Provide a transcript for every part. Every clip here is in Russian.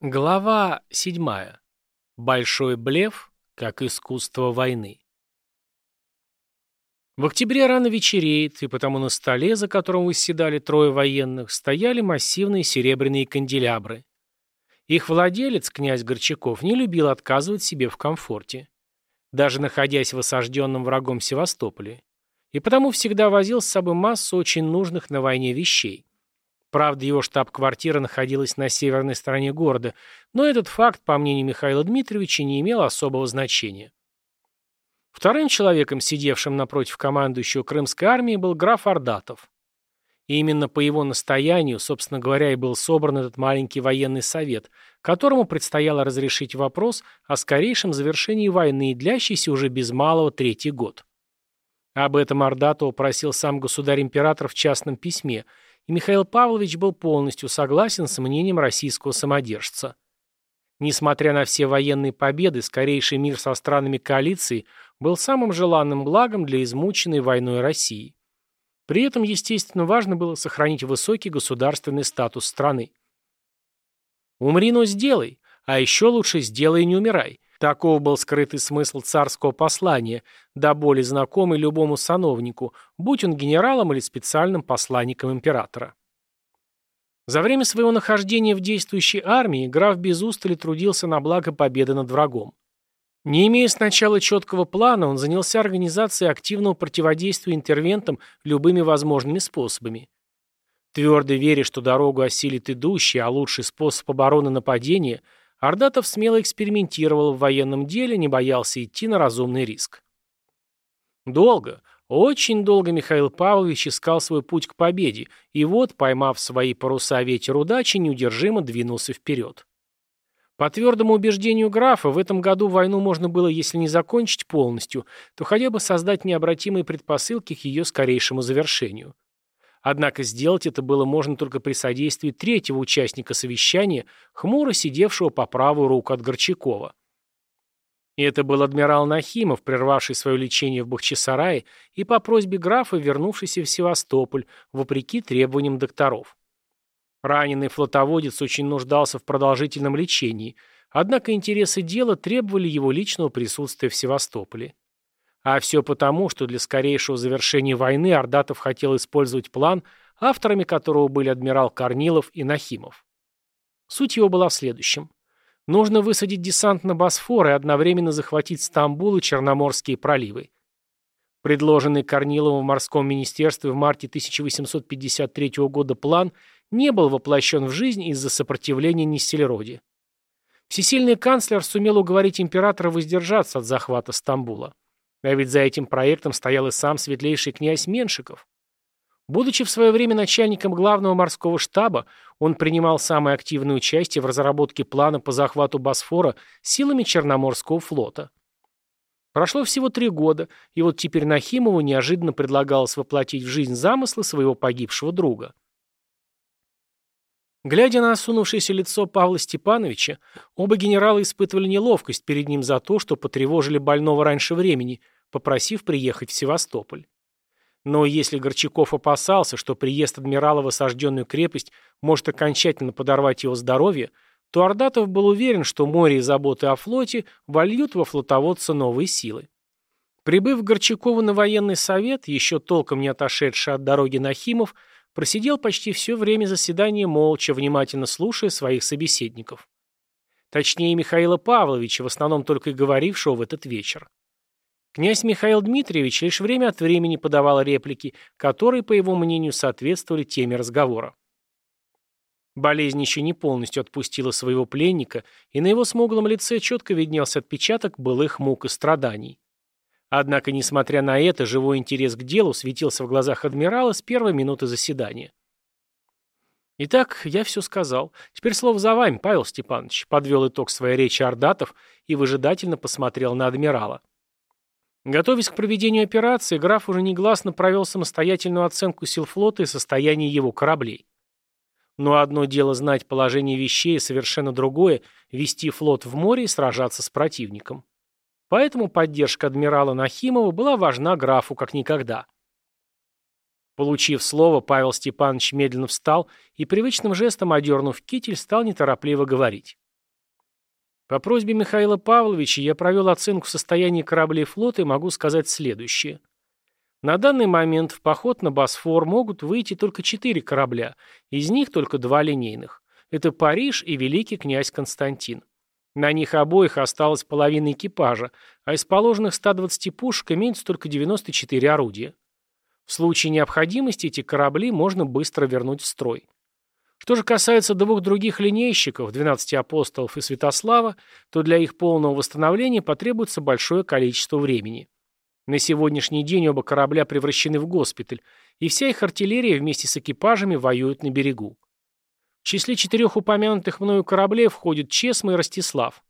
Глава 7. Большой блеф как искусство войны. В октябре рано вечереет, и потому на столе, за которым восседали трое военных, стояли массивные серебряные канделябры. Их владелец, князь Горчаков, не любил отказывать себе в комфорте, даже находясь в осажденном врагом Севастополе, и потому всегда возил с собой массу очень нужных на войне вещей. Правда, его штаб-квартира находилась на северной стороне города, но этот факт, по мнению Михаила Дмитриевича, не имел особого значения. Вторым человеком, сидевшим напротив командующего Крымской армии, был граф Ордатов. И именно по его настоянию, собственно говоря, и был собран этот маленький военный совет, которому предстояло разрешить вопрос о скорейшем завершении войны, длящейся уже без малого третий год. Об этом Ордатова просил сам государь-император в частном письме – и Михаил Павлович был полностью согласен с мнением российского самодержца. Несмотря на все военные победы, скорейший мир со странами коалиции был самым желанным благом для измученной войной России. При этом, естественно, важно было сохранить высокий государственный статус страны. «Умри, но сделай, а еще лучше сделай и не умирай», Таков был скрытый смысл царского послания, до боли знакомый любому сановнику, будь он генералом или специальным посланником императора. За время своего нахождения в действующей армии граф без устали трудился на благо победы над врагом. Не имея сначала четкого плана, он занялся организацией активного противодействия интервентам любыми возможными способами. Твердо веря, что дорогу осилит идущий, а лучший способ обороны нападения – Ордатов смело экспериментировал в военном деле, не боялся идти на разумный риск. Долго, очень долго Михаил Павлович искал свой путь к победе, и вот, поймав свои паруса ветер удачи, неудержимо двинулся вперед. По твердому убеждению графа, в этом году войну можно было, если не закончить полностью, то хотя бы создать необратимые предпосылки к ее скорейшему завершению. Однако сделать это было можно только при содействии третьего участника совещания, хмуро сидевшего по правую руку от Горчакова. И это был адмирал Нахимов, прервавший свое лечение в Бахчисарае и по просьбе графа вернувшийся в Севастополь, вопреки требованиям докторов. Раненый флотоводец очень нуждался в продолжительном лечении, однако интересы дела требовали его личного присутствия в Севастополе. А все потому, что для скорейшего завершения войны Ордатов хотел использовать план, авторами которого были адмирал Корнилов и Нахимов. Суть его была в следующем. Нужно высадить десант на Босфор и одновременно захватить Стамбул и Черноморские проливы. Предложенный Корниловым в морском министерстве в марте 1853 года план не был воплощен в жизнь из-за сопротивления Нестелероди. Всесильный канцлер сумел уговорить императора воздержаться от захвата Стамбула. А ведь за этим проектом стоял и сам светлейший князь Меншиков. Будучи в свое время начальником главного морского штаба, он принимал самое активное участие в разработке плана по захвату Босфора силами Черноморского флота. Прошло всего три года, и вот теперь Нахимову неожиданно предлагалось воплотить в жизнь замыслы своего погибшего друга. Глядя на осунувшееся лицо Павла Степановича, оба генерала испытывали неловкость перед ним за то, что потревожили больного раньше времени, попросив приехать в Севастополь. Но если Горчаков опасался, что приезд адмирала в осажденную крепость может окончательно подорвать его здоровье, то Ордатов был уверен, что море и заботы о флоте вольют во флотоводца новые силы. Прибыв Горчакову на военный совет, еще толком не отошедший от дороги Нахимов, просидел почти все время заседания молча, внимательно слушая своих собеседников. Точнее, Михаила Павловича, в основном только и говорившего в этот вечер. Князь Михаил Дмитриевич лишь время от времени подавал реплики, которые, по его мнению, соответствовали теме разговора. Болезнь еще не полностью отпустила своего пленника, и на его смуглом лице четко виднелся отпечаток былых мук и страданий. Однако, несмотря на это, живой интерес к делу светился в глазах адмирала с первой минуты заседания. «Итак, я все сказал. Теперь слово за вами, Павел Степанович», подвел итог своей речи Ордатов и выжидательно посмотрел на адмирала. Готовясь к проведению операции, граф уже негласно провел самостоятельную оценку сил флота и состояния его кораблей. Но одно дело знать положение вещей, совершенно другое – вести флот в море и сражаться с противником. Поэтому поддержка адмирала Нахимова была важна графу как никогда. Получив слово, Павел Степанович медленно встал и привычным жестом, одернув китель, стал неторопливо говорить. По просьбе Михаила Павловича я провел оценку состояния кораблей флота и могу сказать следующее. На данный момент в поход на Босфор могут выйти только четыре корабля, из них только два линейных. Это Париж и Великий князь Константин. На них обоих осталась половина экипажа, а из положенных 120 пушек имеется только 94 орудия. В случае необходимости эти корабли можно быстро вернуть в строй. Что же касается двух других линейщиков, 12 апостолов и Святослава, то для их полного восстановления потребуется большое количество времени. На сегодняшний день оба корабля превращены в госпиталь, и вся их артиллерия вместе с экипажами воюет на берегу. В числе четырех упомянутых мною кораблей входят Чесма и Ростислав.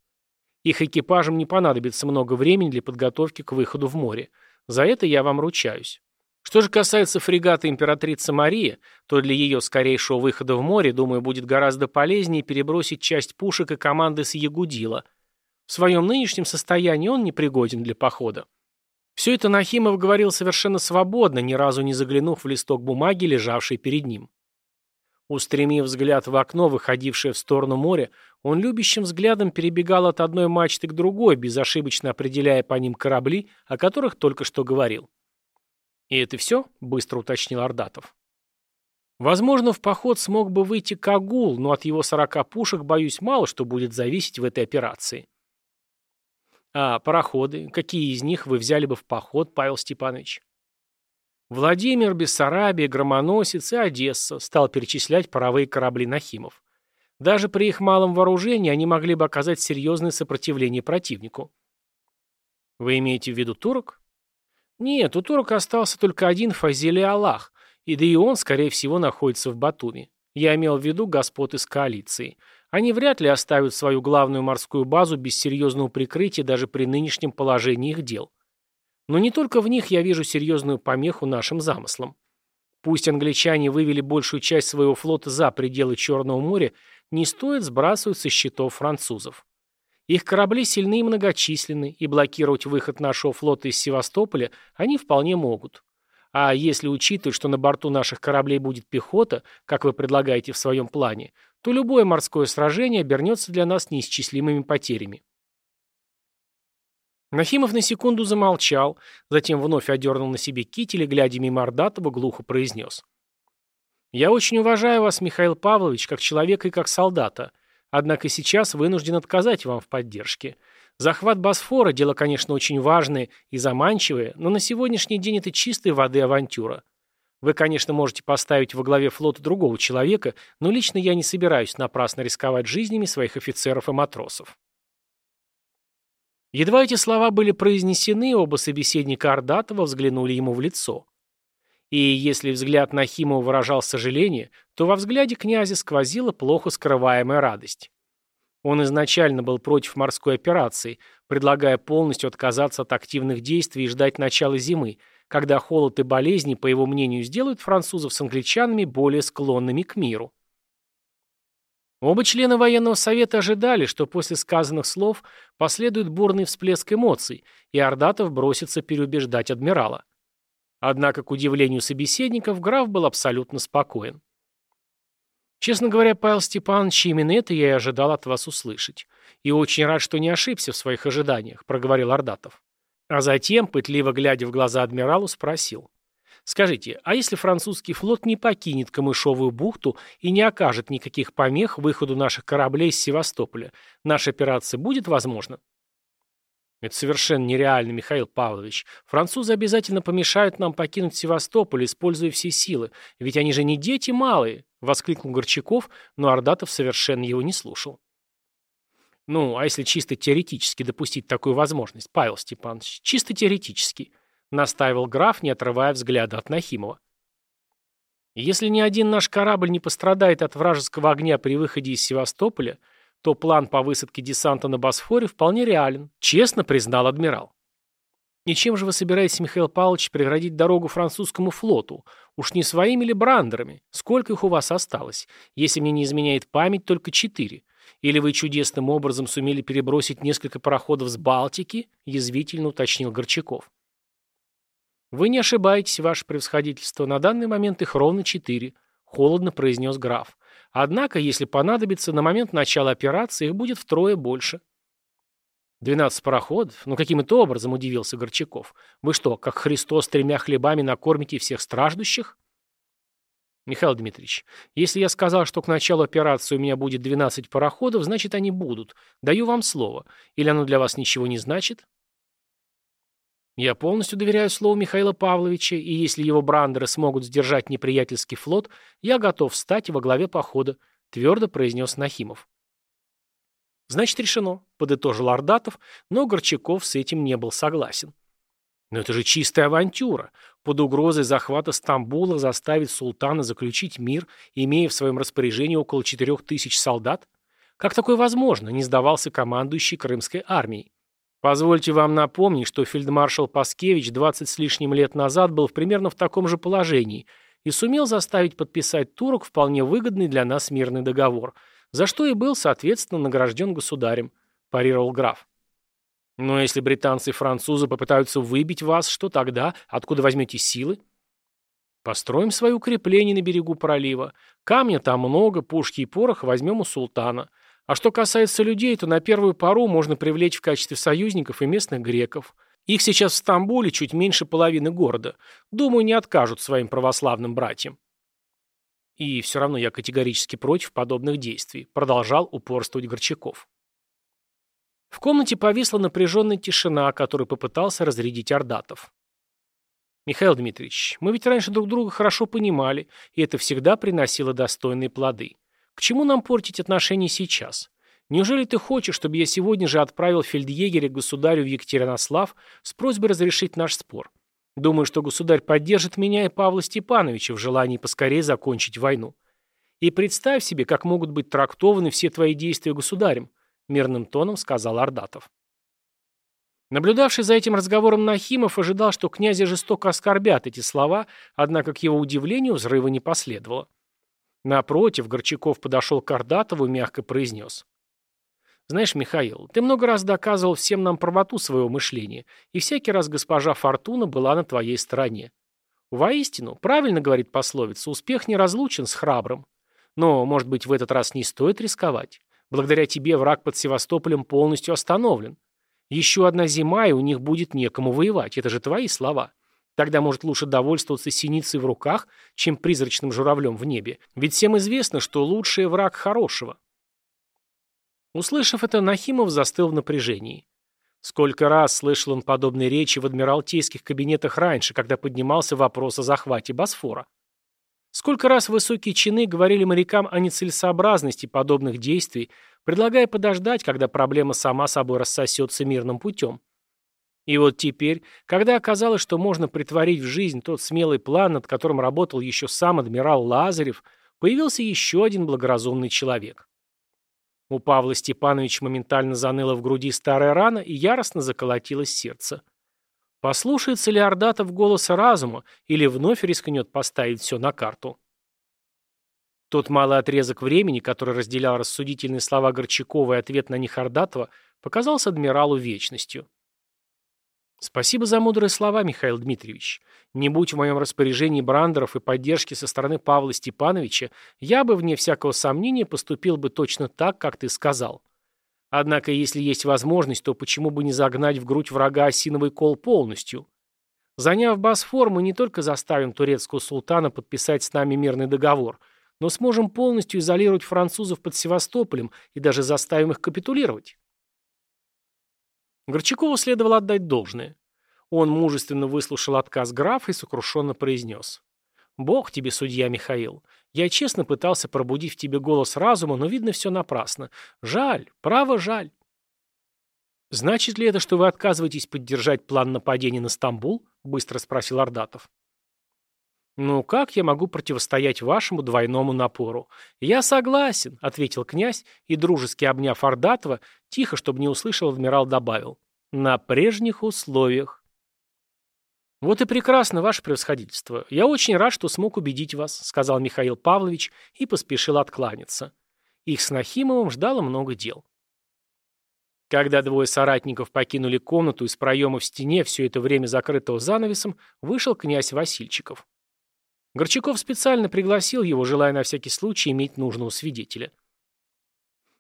Их экипажам не понадобится много времени для подготовки к выходу в море. За это я вам ручаюсь. Что же касается фрегата императрицы Мария, то для ее скорейшего выхода в море, думаю, будет гораздо полезнее перебросить часть пушек и команды с Ягудила. В своем нынешнем состоянии он непригоден для похода. Все это Нахимов говорил совершенно свободно, ни разу не заглянув в листок бумаги, лежавший перед ним. Устремив взгляд в окно, выходившее в сторону моря, он любящим взглядом перебегал от одной мачты к другой, безошибочно определяя по ним корабли, о которых только что говорил. «И это все?» — быстро уточнил Ордатов. «Возможно, в поход смог бы выйти Кагул, но от его сорока пушек, боюсь, мало что будет зависеть в этой операции». «А пароходы? Какие из них вы взяли бы в поход, Павел Степанович?» Владимир, Бессарабия, Громоносец и Одесса стал перечислять паровые корабли Нахимов. Даже при их малом вооружении они могли бы оказать серьезное сопротивление противнику. Вы имеете в виду турок? Нет, у турок остался только один Фазили Аллах, и да и он, скорее всего, находится в Батуми. Я имел в виду господ из коалиции. Они вряд ли оставят свою главную морскую базу без серьезного прикрытия даже при нынешнем положении их дел. Но не только в них я вижу серьезную помеху нашим замыслам. Пусть англичане вывели большую часть своего флота за пределы Черного моря, не стоит сбрасывать со счетов французов. Их корабли сильны и многочисленны, и блокировать выход нашего флота из Севастополя они вполне могут. А если учитывать, что на борту наших кораблей будет пехота, как вы предлагаете в своем плане, то любое морское сражение обернется для нас неисчислимыми потерями. Нахимов на секунду замолчал, затем вновь одернул на себе китель и, глядя мимо Ордатова, глухо произнес. «Я очень уважаю вас, Михаил Павлович, как человека и как солдата, Однако сейчас вынужден отказать вам в поддержке. Захват Босфора – дело, конечно, очень важное и заманчивое, но на сегодняшний день это чистой воды авантюра. Вы, конечно, можете поставить во главе флота другого человека, но лично я не собираюсь напрасно рисковать жизнями своих офицеров и матросов. Едва эти слова были произнесены, оба собеседника Ордатова взглянули ему в лицо. И если взгляд Нахимова выражал сожаление, то во взгляде князя сквозила плохо скрываемая радость. Он изначально был против морской операции, предлагая полностью отказаться от активных действий и ждать начала зимы, когда холод и болезни, по его мнению, сделают французов с англичанами более склонными к миру. Оба члена военного совета ожидали, что после сказанных слов последует бурный всплеск эмоций, и Ордатов бросится переубеждать адмирала. Однако, к удивлению собеседников, граф был абсолютно спокоен. Честно говоря, Павел Степанович, именно это я и ожидал от вас услышать. И очень рад, что не ошибся в своих ожиданиях, проговорил Ордатов. А затем, пытливо глядя в глаза адмиралу, спросил. Скажите, а если французский флот не покинет Камышовую бухту и не окажет никаких помех выходу наших кораблей из Севастополя, наша операция будет возможна? Это совершенно нереально, Михаил Павлович. Французы обязательно помешают нам покинуть Севастополь, используя все силы. Ведь они же не дети малые, воскликнул Горчаков, но Ордатов совершенно его не слушал. Ну, а если чисто теоретически допустить такую возможность, Павел Степанович, чисто теоретически, настаивал граф, не отрывая взгляда от Нахимова. Если ни один наш корабль не пострадает от вражеского огня при выходе из Севастополя, то план по высадке десанта на Босфоре вполне реален, честно признал адмирал. И чем же вы собираетесь, Михаил Павлович, преградить дорогу французскому флоту? Уж не своими ли брандерами? Сколько их у вас осталось? Если мне не изменяет память, только четыре. Или вы чудесным образом сумели перебросить несколько пароходов с Балтики? Язвительно уточнил Горчаков. Вы не ошибаетесь, ваше превосходительство. На данный момент их ровно четыре. Холодно произнес граф. Однако, если понадобится, на момент начала операции их будет втрое больше. «Двенадцать пароходов? Ну каким-то образом?» – удивился Горчаков. «Вы что, как Христос тремя хлебами накормите всех страждущих?» «Михаил Дмитриевич, если я сказал, что к началу операции у меня будет 12 пароходов, значит, они будут. Даю вам слово. Или оно для вас ничего не значит?» «Я полностью доверяю слову Михаила Павловича, и если его брандеры смогут сдержать неприятельский флот, я готов встать во главе похода», – твердо произнес Нахимов. «Значит, решено», — подытожил Ордатов, но Горчаков с этим не был согласен. «Но это же чистая авантюра. Под угрозой захвата Стамбула заставить султана заключить мир, имея в своем распоряжении около четырех тысяч солдат? Как такое возможно?» — не сдавался командующий Крымской армией. Позвольте вам напомнить, что фельдмаршал Паскевич 20 с лишним лет назад был примерно в таком же положении и сумел заставить подписать турок вполне выгодный для нас мирный договор — за что и был, соответственно, награжден государем», – парировал граф. «Но если британцы и французы попытаются выбить вас, что тогда? Откуда возьмете силы?» «Построим свои укрепления на берегу пролива. Камня там много, пушки и порох возьмем у султана. А что касается людей, то на первую пару можно привлечь в качестве союзников и местных греков. Их сейчас в Стамбуле чуть меньше половины города. Думаю, не откажут своим православным братьям». И все равно я категорически против подобных действий, продолжал упорствовать Горчаков. В комнате повисла напряженная тишина, которую попытался разрядить Ордатов. «Михаил Дмитриевич, мы ведь раньше друг друга хорошо понимали, и это всегда приносило достойные плоды. К чему нам портить отношения сейчас? Неужели ты хочешь, чтобы я сегодня же отправил фельдъегеря к государю в Екатеринослав с просьбой разрешить наш спор? Думаю, что государь поддержит меня и Павла Степановича в желании поскорее закончить войну. И представь себе, как могут быть трактованы все твои действия государем, мирным тоном сказал Ордатов. Наблюдавший за этим разговором Нахимов ожидал, что князя жестоко оскорбят эти слова, однако к его удивлению взрыва не последовало. Напротив, Горчаков подошел к Ордатову и мягко произнес. Знаешь, Михаил, ты много раз доказывал всем нам правоту своего мышления, и всякий раз госпожа Фортуна была на твоей стороне. Воистину, правильно говорит пословица, успех не разлучен с храбрым. Но, может быть, в этот раз не стоит рисковать. Благодаря тебе враг под Севастополем полностью остановлен. Еще одна зима, и у них будет некому воевать. Это же твои слова. Тогда, может, лучше довольствоваться синицей в руках, чем призрачным журавлем в небе. Ведь всем известно, что лучший враг хорошего. Услышав это, Нахимов застыл в напряжении. Сколько раз слышал он подобные речи в адмиралтейских кабинетах раньше, когда поднимался вопрос о захвате Босфора. Сколько раз высокие чины говорили морякам о нецелесообразности подобных действий, предлагая подождать, когда проблема сама собой рассосется мирным путем. И вот теперь, когда оказалось, что можно притворить в жизнь тот смелый план, над которым работал еще сам адмирал Лазарев, появился еще один благоразумный человек. У Павла Степановича моментально заныла в груди старая рана и яростно заколотилось сердце. Послушается ли Ордатов голоса разума или вновь рискнет поставить все на карту? Тот малый отрезок времени, который разделял рассудительные слова Горчакова и ответ на них Ордатова, показался адмиралу вечностью. Спасибо за мудрые слова, Михаил Дмитриевич. Не будь в моем распоряжении брандеров и поддержки со стороны Павла Степановича, я бы, вне всякого сомнения, поступил бы точно так, как ты сказал. Однако, если есть возможность, то почему бы не загнать в грудь врага осиновый кол полностью? Заняв Босфор, мы не только заставим турецкого султана подписать с нами мирный договор, но сможем полностью изолировать французов под Севастополем и даже заставим их капитулировать. Горчакову следовало отдать должное. Он мужественно выслушал отказ графа и сокрушенно произнес. «Бог тебе, судья Михаил. Я честно пытался пробудить в тебе голос разума, но, видно, все напрасно. Жаль, право жаль». «Значит ли это, что вы отказываетесь поддержать план нападения на Стамбул?» – быстро спросил Ордатов. «Ну как я могу противостоять вашему двойному напору?» «Я согласен», — ответил князь и, дружески обняв Ордатова, тихо, чтобы не услышал, адмирал добавил. «На прежних условиях». «Вот и прекрасно, ваше превосходительство. Я очень рад, что смог убедить вас», — сказал Михаил Павлович и поспешил откланяться. Их с Нахимовым ждало много дел. Когда двое соратников покинули комнату из проема в стене, все это время закрытого занавесом, вышел князь Васильчиков. Горчаков специально пригласил его, желая на всякий случай иметь нужного свидетеля.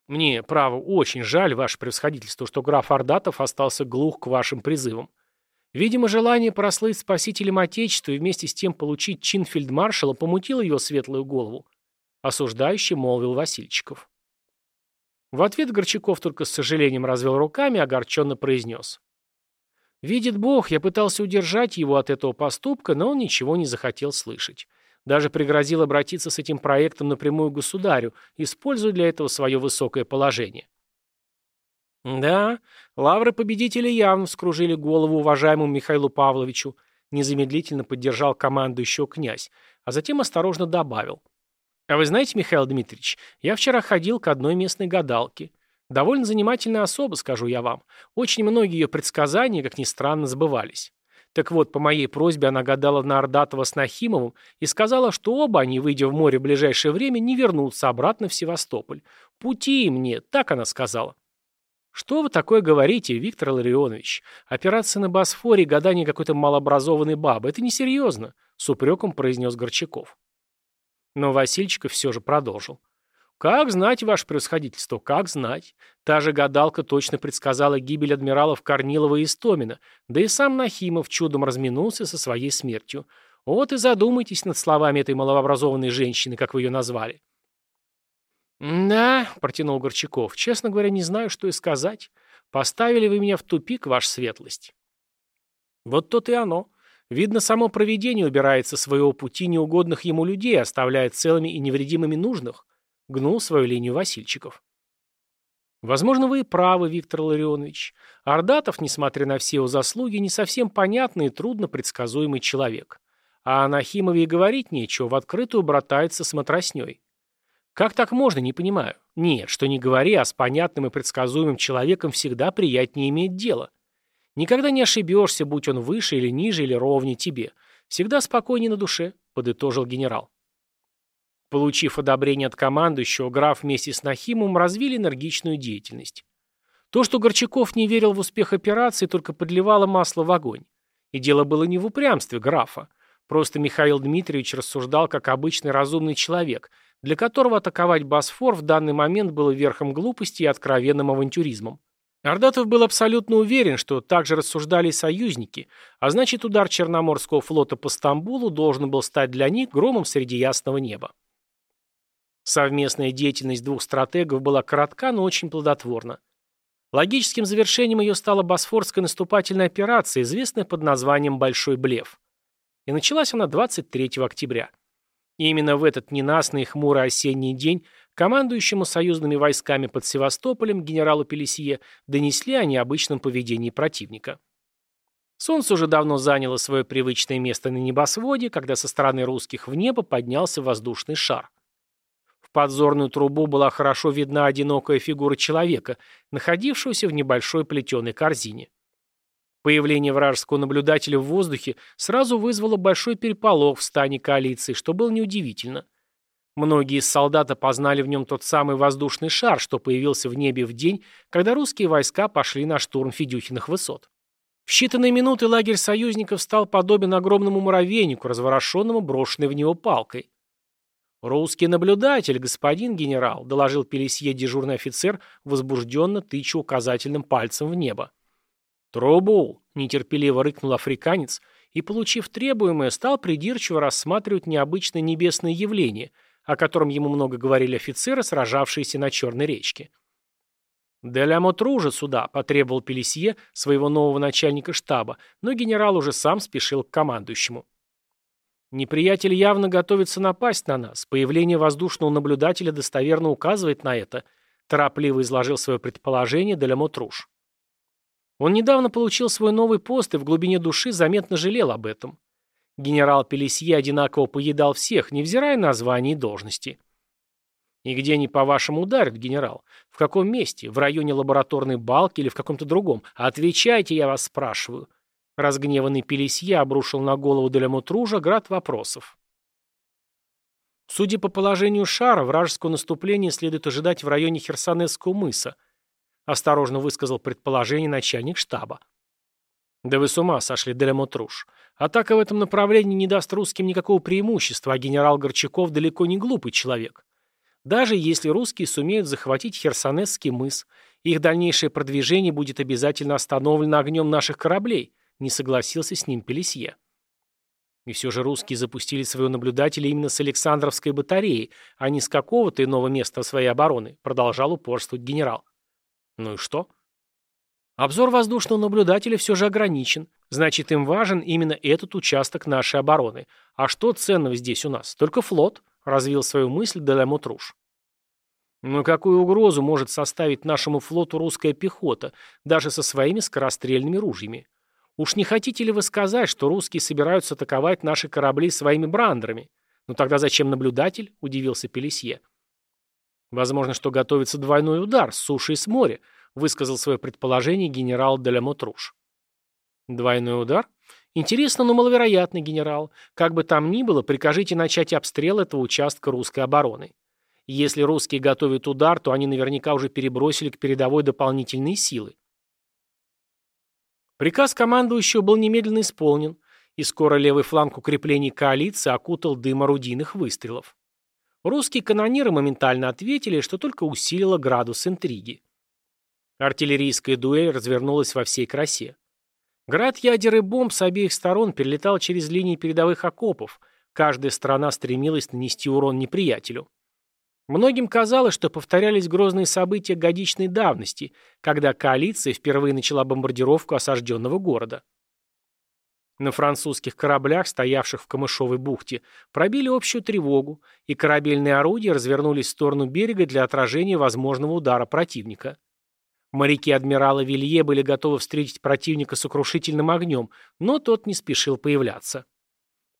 Мне, право, очень жаль, ваше превосходительство, что граф Ордатов остался глух к вашим призывам. Видимо, желание прослыть спасителем Отечества и вместе с тем получить чин фельдмаршала помутило его светлую голову. Осуждающий молвил Васильчиков. В ответ Горчаков только с сожалением развел руками и огорченно произнес. «Видит Бог, я пытался удержать его от этого поступка, но он ничего не захотел слышать. Даже пригрозил обратиться с этим проектом напрямую к государю, используя для этого свое высокое положение. Да, лавры победителя явно вскружили голову уважаемому Михаилу Павловичу, незамедлительно поддержал командующего князь, а затем осторожно добавил. А вы знаете, Михаил Дмитриевич, я вчера ходил к одной местной гадалке. Довольно занимательная особа, скажу я вам. Очень многие ее предсказания, как ни странно, сбывались. Так вот, по моей просьбе она гадала на Ордатова с Нахимовым и сказала, что оба они, выйдя в море в ближайшее время, не вернутся обратно в Севастополь. Пути им нет, так она сказала. Что вы такое говорите, Виктор Ларионович? Операция на Босфоре и гадание какой-то малообразованной бабы. Это несерьезно, с упреком произнес Горчаков. Но Васильчиков все же продолжил. «Как знать, ваше превосходительство, как знать. Та же гадалка точно предсказала гибель адмиралов Корнилова и Истомина, да и сам Нахимов чудом разминулся со своей смертью. Вот и задумайтесь над словами этой малообразованной женщины, как вы ее назвали». «Да», — протянул Горчаков, — «честно говоря, не знаю, что и сказать. Поставили вы меня в тупик, ваша светлость». «Вот то и оно. Видно, само провидение убирается со своего пути неугодных ему людей, оставляет целыми и невредимыми нужных. Гнул свою линию Васильчиков. Возможно, вы и правы, Виктор Ларионович. Ордатов, несмотря на все его заслуги, не совсем понятный и трудно предсказуемый человек. А о Нахимове и говорить нечего, в открытую братается с матросней. Как так можно, не понимаю. Нет, что не говори, а с понятным и предсказуемым человеком всегда приятнее иметь дело. Никогда не ошибешься, будь он выше или ниже или ровнее тебе. Всегда спокойнее на душе, подытожил генерал. Получив одобрение от командующего, граф вместе с Нахимом развили энергичную деятельность. То, что Горчаков не верил в успех операции, только подливало масло в огонь. И дело было не в упрямстве графа. Просто Михаил Дмитриевич рассуждал как обычный разумный человек, для которого атаковать Босфор в данный момент было верхом глупости и откровенным авантюризмом. Ордатов был абсолютно уверен, что так же рассуждали союзники, а значит удар Черноморского флота по Стамбулу должен был стать для них громом среди ясного неба. Совместная деятельность двух стратегов была коротка, но очень плодотворна. Логическим завершением ее стала Босфорская наступательная операция, известная под названием «Большой блеф». И началась она 23 октября. И именно в этот ненастный и хмурый осенний день командующему союзными войсками под Севастополем генералу Пелесье донесли о необычном поведении противника. Солнце уже давно заняло свое привычное место на небосводе, когда со стороны русских в небо поднялся воздушный шар. Подзорную трубу была хорошо видна одинокая фигура человека, находившегося в небольшой плетеной корзине. Появление вражеского наблюдателя в воздухе сразу вызвало большой переполох в стане коалиции, что было неудивительно. Многие из солдат опознали в нем тот самый воздушный шар, что появился в небе в день, когда русские войска пошли на штурм Федюхиных высот. В считанные минуты лагерь союзников стал подобен огромному муравейнику, разворошенному брошенной в него палкой. «Русский наблюдатель, господин генерал», — доложил Пелесье дежурный офицер, возбужденно тыча указательным пальцем в небо. «Трубу!» — нетерпеливо рыкнул африканец и, получив требуемое, стал придирчиво рассматривать необычное небесное явление, о котором ему много говорили офицеры, сражавшиеся на Черной речке. «Деля Мотружа сюда», — потребовал Пелесье своего нового начальника штаба, но генерал уже сам спешил к командующему. Неприятель явно готовится напасть на нас. Появление воздушного наблюдателя достоверно указывает на это. Торопливо изложил свое предположение Делямотруш. Он недавно получил свой новый пост и в глубине души заметно жалел об этом. Генерал Пелесье одинаково поедал всех, невзирая на звание и должности. И где они, по-вашему, ударят, генерал? В каком месте? В районе лабораторной балки или в каком-то другом? Отвечайте, я вас спрашиваю. Разгневанный Пелесье обрушил на голову Делямутружа град вопросов. Судя по положению шара, вражеского наступления следует ожидать в районе Херсонесского мыса, осторожно высказал предположение начальник штаба. Да вы с ума сошли, Делямутруш. Атака в этом направлении не даст русским никакого преимущества, а генерал Горчаков далеко не глупый человек. Даже если русские сумеют захватить Херсонесский мыс, их дальнейшее продвижение будет обязательно остановлено огнем наших кораблей, не согласился с ним Пелесье. И все же русские запустили своего наблюдателя именно с Александровской батареи, а не с какого-то иного места своей обороны, продолжал упорствовать генерал. Ну и что? Обзор воздушного наблюдателя все же ограничен. Значит, им важен именно этот участок нашей обороны. А что ценного здесь у нас? Только флот, развил свою мысль Делемо Труш. Но какую угрозу может составить нашему флоту русская пехота, даже со своими скорострельными ружьями? Уж не хотите ли вы сказать, что русские собираются атаковать наши корабли своими брандерами? Ну тогда зачем наблюдатель? Удивился Пелесье. Возможно, что готовится двойной удар с суши и с моря, высказал свое предположение генерал Деламотруш. Двойной удар? Интересно, но маловероятно, генерал. Как бы там ни было, прикажите начать обстрел этого участка русской обороны. Если русские готовят удар, то они наверняка уже перебросили к передовой дополнительные силы. Приказ командующего был немедленно исполнен, и скоро левый фланг укреплений коалиции окутал дым орудийных выстрелов. Русские канониры моментально ответили, что только усилило градус интриги. Артиллерийская дуэль развернулась во всей красе. Град ядер и бомб с обеих сторон перелетал через линии передовых окопов, каждая сторона стремилась нанести урон неприятелю. Многим казалось, что повторялись грозные события годичной давности, когда коалиция впервые начала бомбардировку осажденного города. На французских кораблях, стоявших в Камышовой бухте, пробили общую тревогу, и корабельные орудия развернулись в сторону берега для отражения возможного удара противника. Моряки адмирала Вилье были готовы встретить противника сокрушительным огнем, но тот не спешил появляться.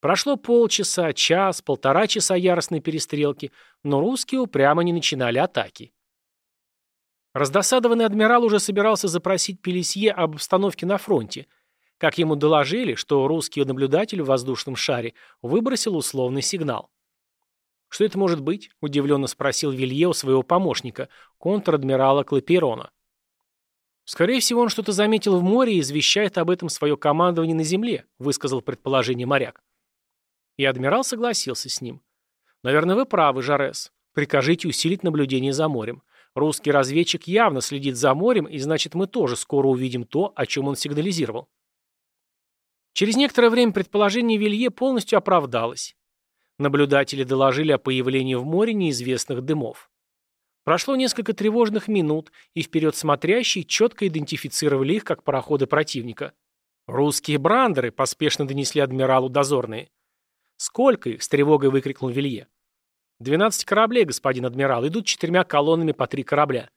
Прошло полчаса, час, полтора часа яростной перестрелки, но русские упрямо не начинали атаки. Раздосадованный адмирал уже собирался запросить Пелесье об обстановке на фронте, как ему доложили, что русский наблюдатель в воздушном шаре выбросил условный сигнал. «Что это может быть?» – удивленно спросил Вилье у своего помощника, контр-адмирала Клаперона. «Скорее всего, он что-то заметил в море и извещает об этом свое командование на земле», – высказал предположение моряк. И адмирал согласился с ним. «Наверное, вы правы, Жарес. Прикажите усилить наблюдение за морем. Русский разведчик явно следит за морем, и значит, мы тоже скоро увидим то, о чем он сигнализировал». Через некоторое время предположение Вилье полностью оправдалось. Наблюдатели доложили о появлении в море неизвестных дымов. Прошло несколько тревожных минут, и вперед смотрящие четко идентифицировали их как пароходы противника. «Русские брандеры!» — поспешно донесли адмиралу дозорные. «Сколько их?» — с тревогой выкрикнул Вилье. «Двенадцать кораблей, господин адмирал, идут четырьмя колоннами по три корабля».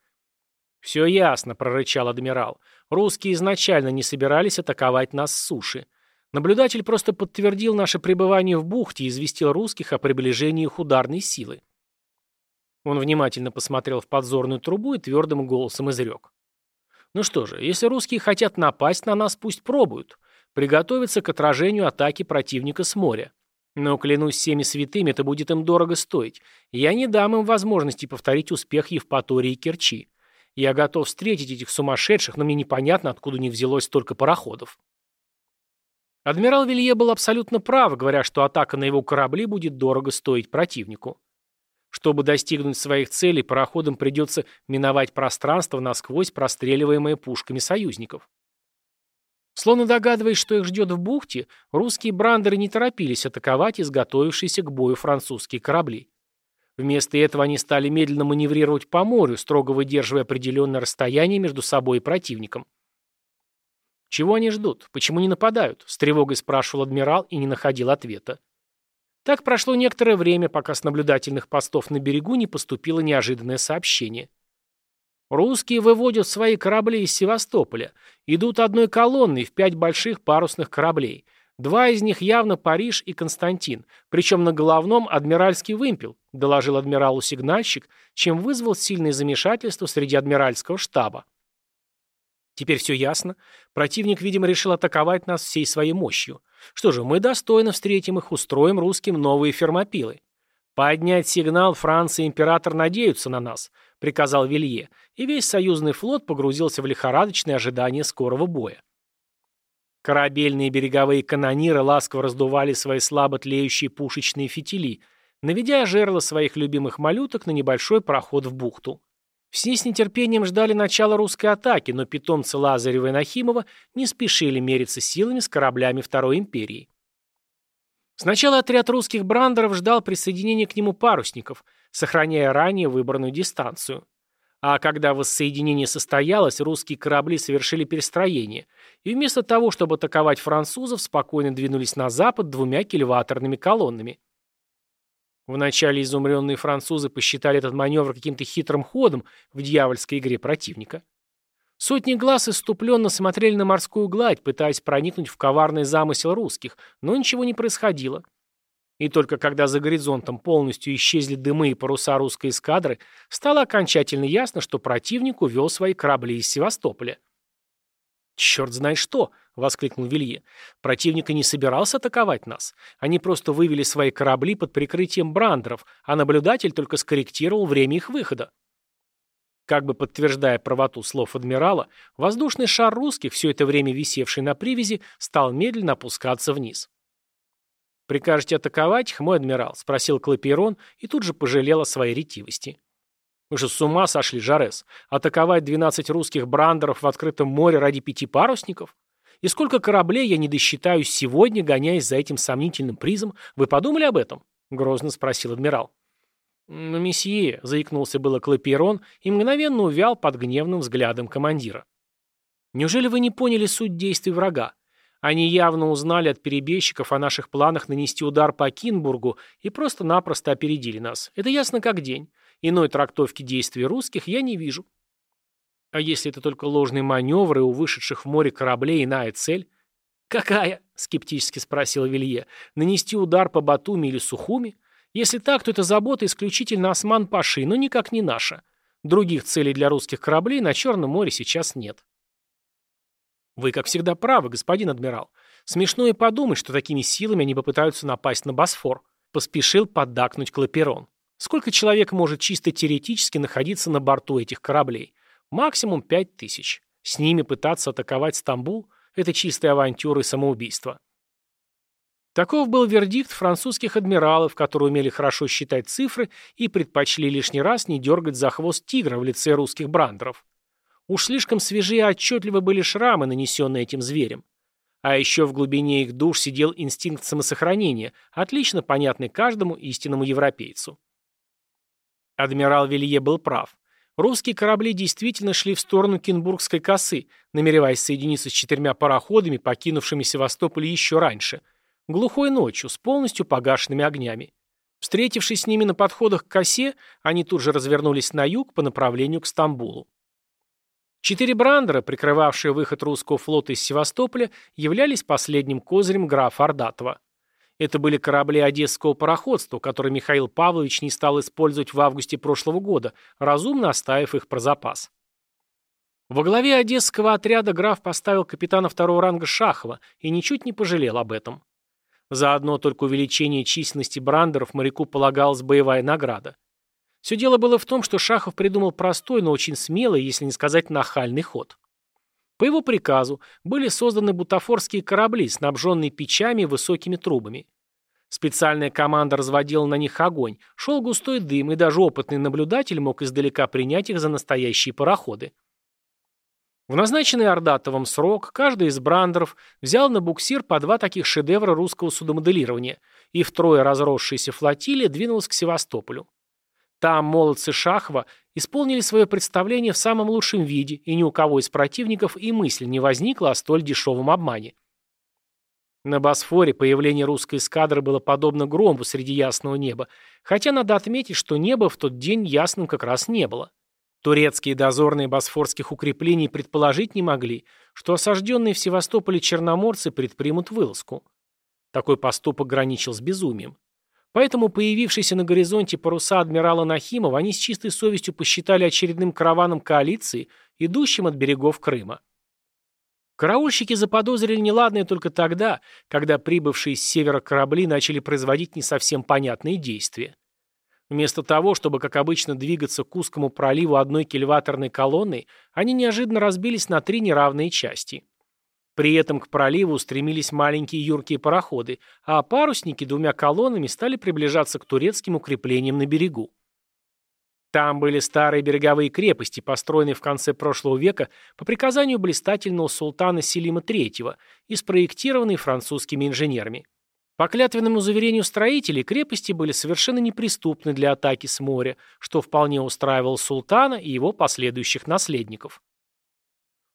«Все ясно», — прорычал адмирал. «Русские изначально не собирались атаковать нас с суши. Наблюдатель просто подтвердил наше пребывание в бухте и известил русских о приближении их ударной силы». Он внимательно посмотрел в подзорную трубу и твердым голосом изрек. «Ну что же, если русские хотят напасть на нас, пусть пробуют. Приготовиться к отражению атаки противника с моря. Но, клянусь всеми святыми, это будет им дорого стоить. Я не дам им возможности повторить успех Евпатории и Керчи. Я готов встретить этих сумасшедших, но мне непонятно, откуда не взялось столько пароходов. Адмирал Вилье был абсолютно прав, говоря, что атака на его корабли будет дорого стоить противнику. Чтобы достигнуть своих целей, пароходам придется миновать пространство, насквозь простреливаемое пушками союзников. Словно догадываясь, что их ждет в бухте, русские брандеры не торопились атаковать изготовившиеся к бою французские корабли. Вместо этого они стали медленно маневрировать по морю, строго выдерживая определенное расстояние между собой и противником. «Чего они ждут? Почему не нападают?» – с тревогой спрашивал адмирал и не находил ответа. Так прошло некоторое время, пока с наблюдательных постов на берегу не поступило неожиданное сообщение – Русские выводят свои корабли из Севастополя. Идут одной колонной в пять больших парусных кораблей. Два из них явно Париж и Константин, причем на головном адмиральский вымпел, доложил адмиралу сигнальщик, чем вызвал сильное замешательство среди адмиральского штаба. Теперь все ясно. Противник, видимо, решил атаковать нас всей своей мощью. Что же, мы достойно встретим их, устроим русским новые фермопилы. Поднять сигнал Франция и император надеются на нас приказал Вилье, и весь союзный флот погрузился в лихорадочное ожидание скорого боя. Корабельные береговые канониры ласково раздували свои слабо тлеющие пушечные фитили, наведя жерло своих любимых малюток на небольшой проход в бухту. Все с нетерпением ждали начала русской атаки, но питомцы Лазарева и Нахимова не спешили мериться силами с кораблями Второй империи. Сначала отряд русских брандеров ждал присоединения к нему парусников, сохраняя ранее выбранную дистанцию. А когда воссоединение состоялось, русские корабли совершили перестроение, и вместо того, чтобы атаковать французов, спокойно двинулись на запад двумя кильваторными колоннами. Вначале изумленные французы посчитали этот маневр каким-то хитрым ходом в дьявольской игре противника. Сотни глаз иступленно смотрели на морскую гладь, пытаясь проникнуть в коварный замысел русских, но ничего не происходило. И только когда за горизонтом полностью исчезли дымы и паруса русской эскадры, стало окончательно ясно, что противник увел свои корабли из Севастополя. «Черт знает что!» — воскликнул Вилье. «Противник и не собирался атаковать нас. Они просто вывели свои корабли под прикрытием брандеров, а наблюдатель только скорректировал время их выхода». Как бы подтверждая правоту слов адмирала, воздушный шар русских, все это время висевший на привязи, стал медленно опускаться вниз. «Прикажете атаковать мой адмирал?» — спросил Клапейрон и тут же пожалел о своей ретивости. «Вы же с ума сошли, Жарес? Атаковать 12 русских брандеров в открытом море ради пяти парусников? И сколько кораблей я не досчитаюсь сегодня, гоняясь за этим сомнительным призом? Вы подумали об этом?» — грозно спросил адмирал. «Но, месье», — заикнулся было Клапейрон и мгновенно увял под гневным взглядом командира. «Неужели вы не поняли суть действий врага? Они явно узнали от перебежчиков о наших планах нанести удар по Кинбургу и просто-напросто опередили нас. Это ясно как день. Иной трактовки действий русских я не вижу. А если это только ложные маневры у вышедших в море кораблей иная цель? «Какая?» — скептически спросил Вилье. «Нанести удар по Батуми или Сухуми? Если так, то это забота исключительно Осман-Паши, но никак не наша. Других целей для русских кораблей на Черном море сейчас нет». Вы, как всегда, правы, господин адмирал. Смешно и подумать, что такими силами они попытаются напасть на Босфор. Поспешил поддакнуть Клаперон. Сколько человек может чисто теоретически находиться на борту этих кораблей? Максимум пять тысяч. С ними пытаться атаковать Стамбул – это чистая авантюра и самоубийство. Таков был вердикт французских адмиралов, которые умели хорошо считать цифры и предпочли лишний раз не дергать за хвост тигра в лице русских брандеров. Уж слишком свежие и отчетливы были шрамы, нанесенные этим зверем. А еще в глубине их душ сидел инстинкт самосохранения, отлично понятный каждому истинному европейцу. Адмирал Вилье был прав. Русские корабли действительно шли в сторону Кинбургской косы, намереваясь соединиться с четырьмя пароходами, покинувшими Севастополь еще раньше, глухой ночью, с полностью погашенными огнями. Встретившись с ними на подходах к косе, они тут же развернулись на юг по направлению к Стамбулу. Четыре брандера, прикрывавшие выход русского флота из Севастополя, являлись последним козырем графа Ордатова. Это были корабли Одесского пароходства, которые Михаил Павлович не стал использовать в августе прошлого года, разумно оставив их про запас. Во главе Одесского отряда граф поставил капитана второго ранга Шахова и ничуть не пожалел об этом. За одно только увеличение численности брандеров моряку полагалась боевая награда. Все дело было в том, что Шахов придумал простой, но очень смелый, если не сказать нахальный ход. По его приказу были созданы бутафорские корабли, снабженные печами и высокими трубами. Специальная команда разводила на них огонь, шел густой дым, и даже опытный наблюдатель мог издалека принять их за настоящие пароходы. В назначенный Ордатовым срок каждый из брандеров взял на буксир по два таких шедевра русского судомоделирования, и втрое разросшаяся флотилия двинулась к Севастополю. Там молодцы Шахова исполнили свое представление в самом лучшем виде, и ни у кого из противников и мысли не возникло о столь дешевом обмане. На Босфоре появление русской эскадры было подобно грому среди ясного неба, хотя надо отметить, что неба в тот день ясным как раз не было. Турецкие дозорные босфорских укреплений предположить не могли, что осажденные в Севастополе черноморцы предпримут вылазку. Такой поступок граничил с безумием. Поэтому появившиеся на горизонте паруса адмирала Нахимова они с чистой совестью посчитали очередным караваном коалиции, идущим от берегов Крыма. Караульщики заподозрили неладное только тогда, когда прибывшие с севера корабли начали производить не совсем понятные действия. Вместо того, чтобы, как обычно, двигаться к узкому проливу одной кильваторной колонной, они неожиданно разбились на три неравные части. При этом к проливу устремились маленькие юркие пароходы, а парусники двумя колоннами стали приближаться к турецким укреплениям на берегу. Там были старые береговые крепости, построенные в конце прошлого века по приказанию блистательного султана Селима III и спроектированные французскими инженерами. По клятвенному заверению строителей, крепости были совершенно неприступны для атаки с моря, что вполне устраивало султана и его последующих наследников.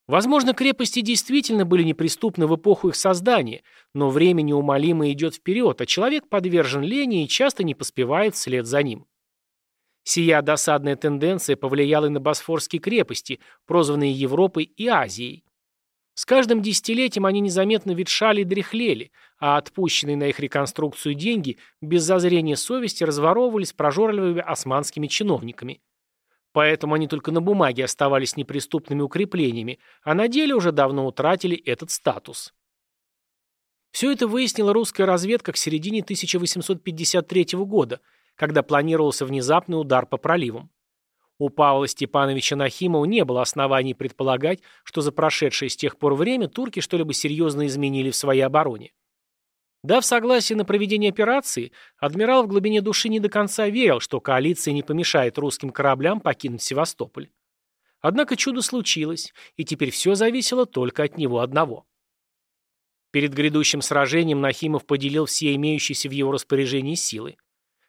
Возможно, крепости действительно были неприступны в эпоху их создания, но время неумолимо идет вперед, а человек подвержен лени и часто не поспевает вслед за ним. Сия досадная тенденция повлияла и на босфорские крепости, прозванные Европой и Азией. С каждым десятилетием они незаметно ветшали и дряхлели, а отпущенные на их реконструкцию деньги без зазрения совести разворовывались прожорливыми османскими чиновниками. Поэтому они только на бумаге оставались неприступными укреплениями, а на деле уже давно утратили этот статус. Все это выяснила русская разведка к середине 1853 года – когда планировался внезапный удар по проливам. У Павла Степановича Нахимова не было оснований предполагать, что за прошедшее с тех пор время турки что-либо серьезно изменили в своей обороне. Дав согласие на проведение операции, адмирал в глубине души не до конца верил, что коалиция не помешает русским кораблям покинуть Севастополь. Однако чудо случилось, и теперь все зависело только от него одного. Перед грядущим сражением Нахимов поделил все имеющиеся в его распоряжении силы.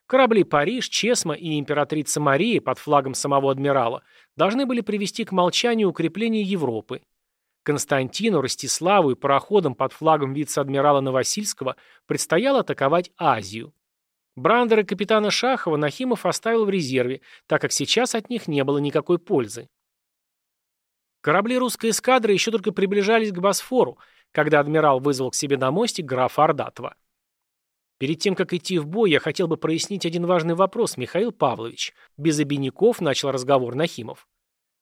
Корабли «Париж», «Чесма» и «Императрица Мария» под флагом самого адмирала должны были привести к молчанию укрепления Европы. Константину, Ростиславу и пароходам под флагом вице-адмирала Новосильского предстояло атаковать Азию. Брандера капитана Шахова Нахимов оставил в резерве, так как сейчас от них не было никакой пользы. Корабли русской эскадры еще только приближались к Босфору, когда адмирал вызвал к себе на мостик графа Ордатова. Перед тем, как идти в бой, я хотел бы прояснить один важный вопрос, Михаил Павлович. Без обиняков начал разговор Нахимов.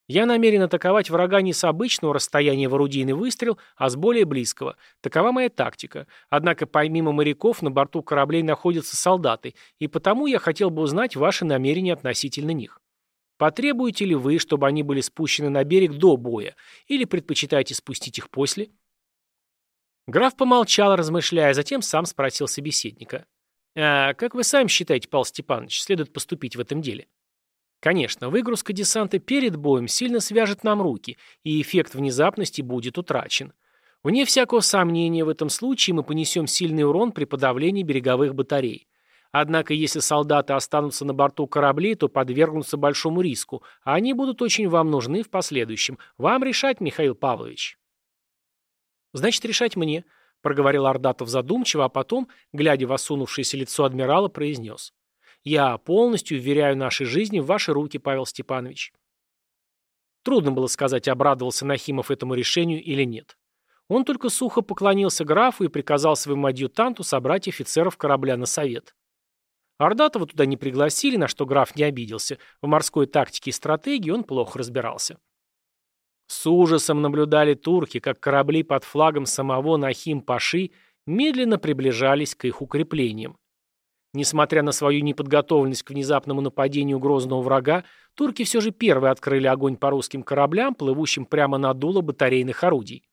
Я намерен атаковать врага не с обычного расстояния в орудийный выстрел, а с более близкого. Такова моя тактика. Однако помимо моряков на борту кораблей находятся солдаты, и потому я хотел бы узнать ваши намерения относительно них. Потребуете ли вы, чтобы они были спущены на берег до боя, или предпочитаете спустить их после? Граф помолчал, размышляя, затем сам спросил собеседника. «А как вы сами считаете, Павел Степанович, следует поступить в этом деле?» «Конечно, выгрузка десанта перед боем сильно свяжет нам руки, и эффект внезапности будет утрачен. Вне всякого сомнения, в этом случае мы понесем сильный урон при подавлении береговых батарей. Однако, если солдаты останутся на борту кораблей, то подвергнутся большому риску, а они будут очень вам нужны в последующем. Вам решать, Михаил Павлович». «Значит, решать мне», — проговорил Ордатов задумчиво, а потом, глядя в осунувшееся лицо адмирала, произнес. «Я полностью вверяю нашей жизни в ваши руки, Павел Степанович». Трудно было сказать, обрадовался Нахимов этому решению или нет. Он только сухо поклонился графу и приказал своему адъютанту собрать офицеров корабля на совет. Ордатова туда не пригласили, на что граф не обиделся. В морской тактике и стратегии он плохо разбирался. С ужасом наблюдали турки, как корабли под флагом самого Нахим-Паши медленно приближались к их укреплениям. Несмотря на свою неподготовленность к внезапному нападению грозного врага, турки все же первые открыли огонь по русским кораблям, плывущим прямо на дуло батарейных орудий.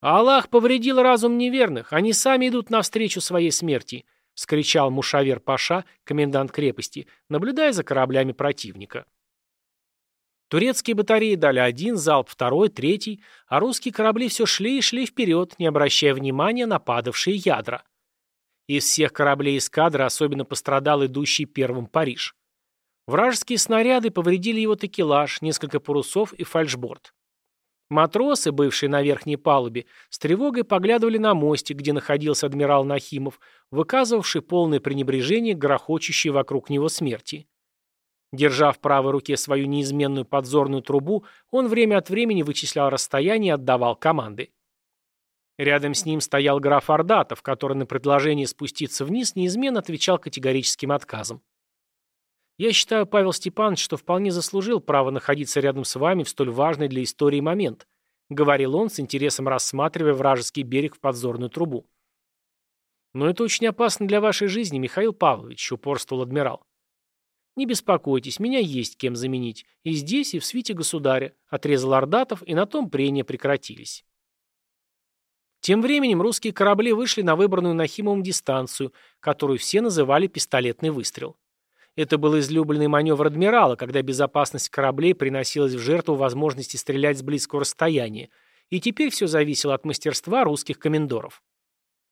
«Аллах повредил разум неверных, они сами идут навстречу своей смерти», — скричал Мушавер Паша, комендант крепости, наблюдая за кораблями противника. Турецкие батареи дали один залп, второй, третий, а русские корабли все шли и шли вперед, не обращая внимания на падавшие ядра. Из всех кораблей эскадры особенно пострадал идущий первым Париж. Вражеские снаряды повредили его такелаж, несколько парусов и фальшборд. Матросы, бывшие на верхней палубе, с тревогой поглядывали на мостик, где находился адмирал Нахимов, выказывавший полное пренебрежение грохочущей вокруг него смерти. Держа в правой руке свою неизменную подзорную трубу, он время от времени вычислял расстояние и отдавал команды. Рядом с ним стоял граф Ордатов, который на предложение спуститься вниз неизменно отвечал категорическим отказом. «Я считаю, Павел Степанович, что вполне заслужил право находиться рядом с вами в столь важный для истории момент», говорил он, с интересом рассматривая вражеский берег в подзорную трубу. «Но это очень опасно для вашей жизни, Михаил Павлович», упорствовал адмирал. «Не беспокойтесь, меня есть кем заменить. И здесь, и в свите государя», — отрезал Ордатов, и на том прения прекратились. Тем временем русские корабли вышли на выбранную Нахимовым дистанцию, которую все называли пистолетный выстрел. Это был излюбленный маневр адмирала, когда безопасность кораблей приносилась в жертву возможности стрелять с близкого расстояния, и теперь все зависело от мастерства русских комендоров.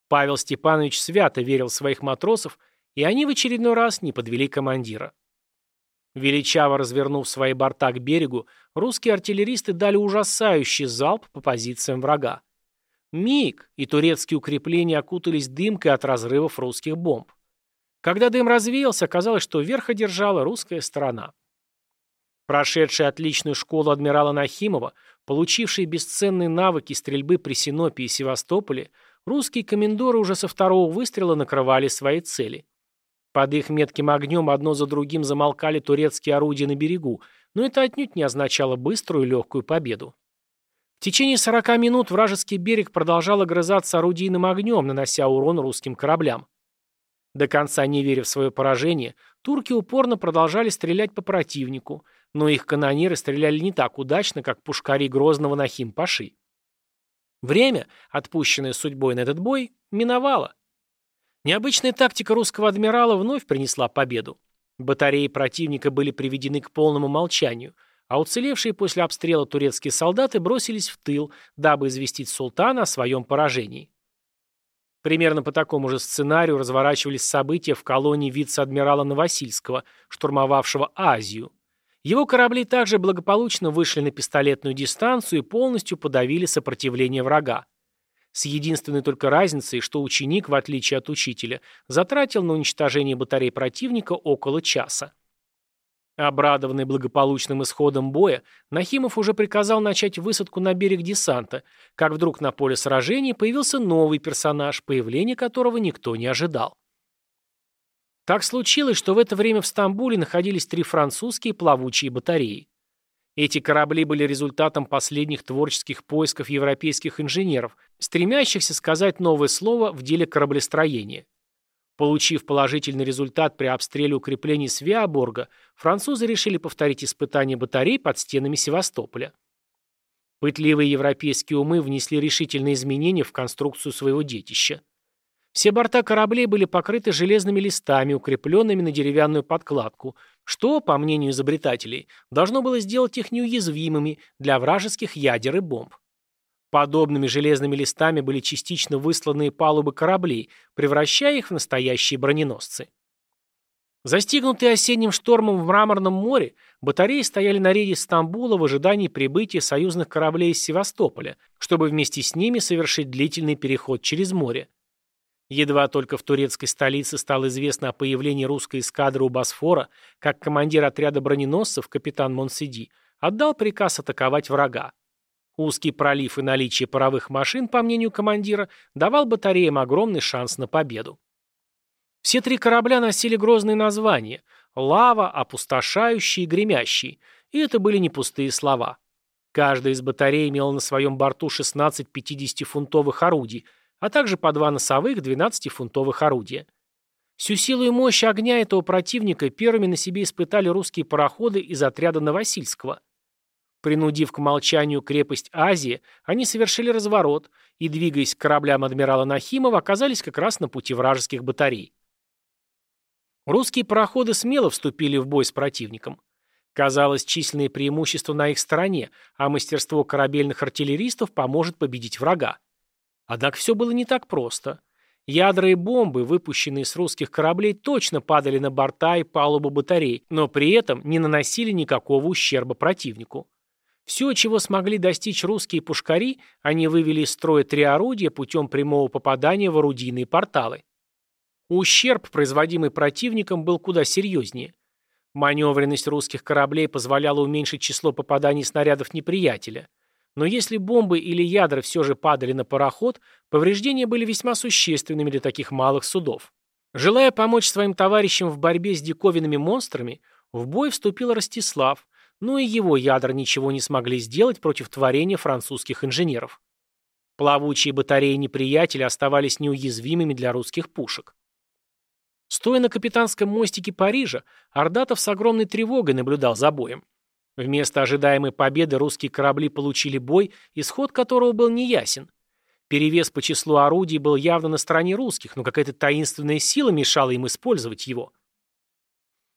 Павел Степанович свято верил в своих матросов, и они в очередной раз не подвели командира. Величаво развернув свои борта к берегу, русские артиллеристы дали ужасающий залп по позициям врага. Миг, и турецкие укрепления окутались дымкой от разрывов русских бомб. Когда дым развеялся, оказалось, что верх одержала русская сторона. Прошедший отличную школу адмирала Нахимова, получивший бесценные навыки стрельбы при Синопе и Севастополе, русские комендоры уже со второго выстрела накрывали свои цели. Под их метким огнем одно за другим замолкали турецкие орудия на берегу, но это отнюдь не означало быструю и легкую победу. В течение 40 минут вражеский берег продолжал огрызаться орудийным огнем, нанося урон русским кораблям. До конца не веря в свое поражение, турки упорно продолжали стрелять по противнику, но их канониры стреляли не так удачно, как пушкари Грозного Нахим-Паши. Время, отпущенное судьбой на этот бой, миновало. Необычная тактика русского адмирала вновь принесла победу. Батареи противника были приведены к полному молчанию, а уцелевшие после обстрела турецкие солдаты бросились в тыл, дабы известить султана о своем поражении. Примерно по такому же сценарию разворачивались события в колонии вице-адмирала Новосильского, штурмовавшего Азию. Его корабли также благополучно вышли на пистолетную дистанцию и полностью подавили сопротивление врага с единственной только разницей, что ученик, в отличие от учителя, затратил на уничтожение батарей противника около часа. Обрадованный благополучным исходом боя, Нахимов уже приказал начать высадку на берег десанта, как вдруг на поле сражения появился новый персонаж, появление которого никто не ожидал. Так случилось, что в это время в Стамбуле находились три французские плавучие батареи. Эти корабли были результатом последних творческих поисков европейских инженеров, стремящихся сказать новое слово в деле кораблестроения. Получив положительный результат при обстреле укреплений Свиаборга, французы решили повторить испытания батарей под стенами Севастополя. Пытливые европейские умы внесли решительные изменения в конструкцию своего детища. Все борта кораблей были покрыты железными листами, укрепленными на деревянную подкладку, что, по мнению изобретателей, должно было сделать их неуязвимыми для вражеских ядер и бомб. Подобными железными листами были частично высланные палубы кораблей, превращая их в настоящие броненосцы. Застигнутые осенним штормом в Мраморном море, батареи стояли на рейде Стамбула в ожидании прибытия союзных кораблей из Севастополя, чтобы вместе с ними совершить длительный переход через море. Едва только в турецкой столице стало известно о появлении русской эскадры у Босфора, как командир отряда броненосцев, капитан Монсиди, отдал приказ атаковать врага. Узкий пролив и наличие паровых машин, по мнению командира, давал батареям огромный шанс на победу. Все три корабля носили грозные названия – «Лава», «Опустошающий» и «Гремящий», и это были не пустые слова. Каждая из батарей имела на своем борту 16 50-фунтовых орудий – а также по два носовых 12-фунтовых орудия. Всю силу и мощь огня этого противника первыми на себе испытали русские пароходы из отряда Новосильского. Принудив к молчанию крепость Азии, они совершили разворот и, двигаясь к кораблям адмирала Нахимова, оказались как раз на пути вражеских батарей. Русские пароходы смело вступили в бой с противником. Казалось, численное преимущество на их стороне, а мастерство корабельных артиллеристов поможет победить врага. Однако все было не так просто. Ядра и бомбы, выпущенные с русских кораблей, точно падали на борта и палубу батарей, но при этом не наносили никакого ущерба противнику. Все, чего смогли достичь русские пушкари, они вывели из строя три орудия путем прямого попадания в орудийные порталы. Ущерб, производимый противником, был куда серьезнее. Маневренность русских кораблей позволяла уменьшить число попаданий снарядов неприятеля – но если бомбы или ядра все же падали на пароход, повреждения были весьма существенными для таких малых судов. Желая помочь своим товарищам в борьбе с диковинными монстрами, в бой вступил Ростислав, но и его ядра ничего не смогли сделать против творения французских инженеров. Плавучие батареи неприятеля оставались неуязвимыми для русских пушек. Стоя на капитанском мостике Парижа, Ордатов с огромной тревогой наблюдал за боем. Вместо ожидаемой победы русские корабли получили бой, исход которого был неясен. Перевес по числу орудий был явно на стороне русских, но какая-то таинственная сила мешала им использовать его.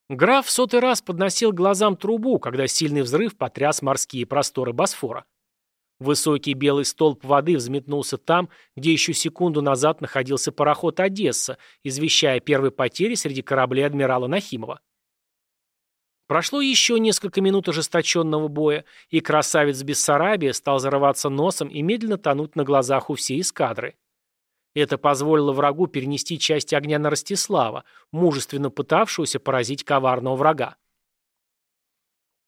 Граф в сотый раз подносил глазам трубу, когда сильный взрыв потряс морские просторы Босфора. Высокий белый столб воды взметнулся там, где еще секунду назад находился пароход «Одесса», извещая первые потери среди кораблей адмирала Нахимова. Прошло еще несколько минут ожесточенного боя, и красавец Бессарабия стал зарываться носом и медленно тонуть на глазах у всей эскадры. Это позволило врагу перенести часть огня на Ростислава, мужественно пытавшегося поразить коварного врага.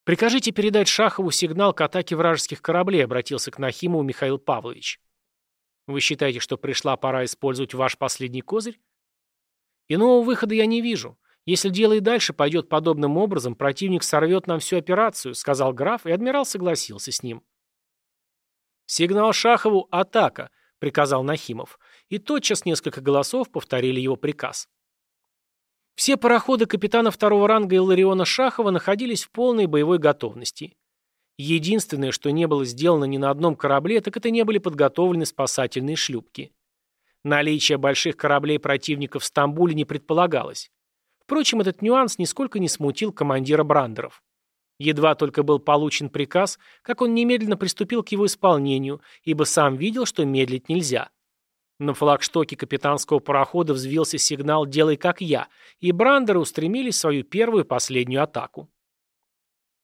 «Прикажите передать Шахову сигнал к атаке вражеских кораблей», обратился к Нахимову Михаил Павлович. «Вы считаете, что пришла пора использовать ваш последний козырь?» «Иного выхода я не вижу. Если дело и дальше пойдет подобным образом, противник сорвет нам всю операцию», сказал граф, и адмирал согласился с ним. «Сигнал Шахову — атака», — приказал Нахимов, и тотчас несколько голосов повторили его приказ. Все пароходы капитана второго ранга Иллариона Шахова находились в полной боевой готовности. Единственное, что не было сделано ни на одном корабле, так это не были подготовлены спасательные шлюпки. Наличие больших кораблей противника в Стамбуле не предполагалось. Впрочем, этот нюанс нисколько не смутил командира Брандеров. Едва только был получен приказ, как он немедленно приступил к его исполнению, ибо сам видел, что медлить нельзя. На флагштоке капитанского парохода взвился сигнал «Делай как я», и брандеры устремились в свою первую и последнюю атаку.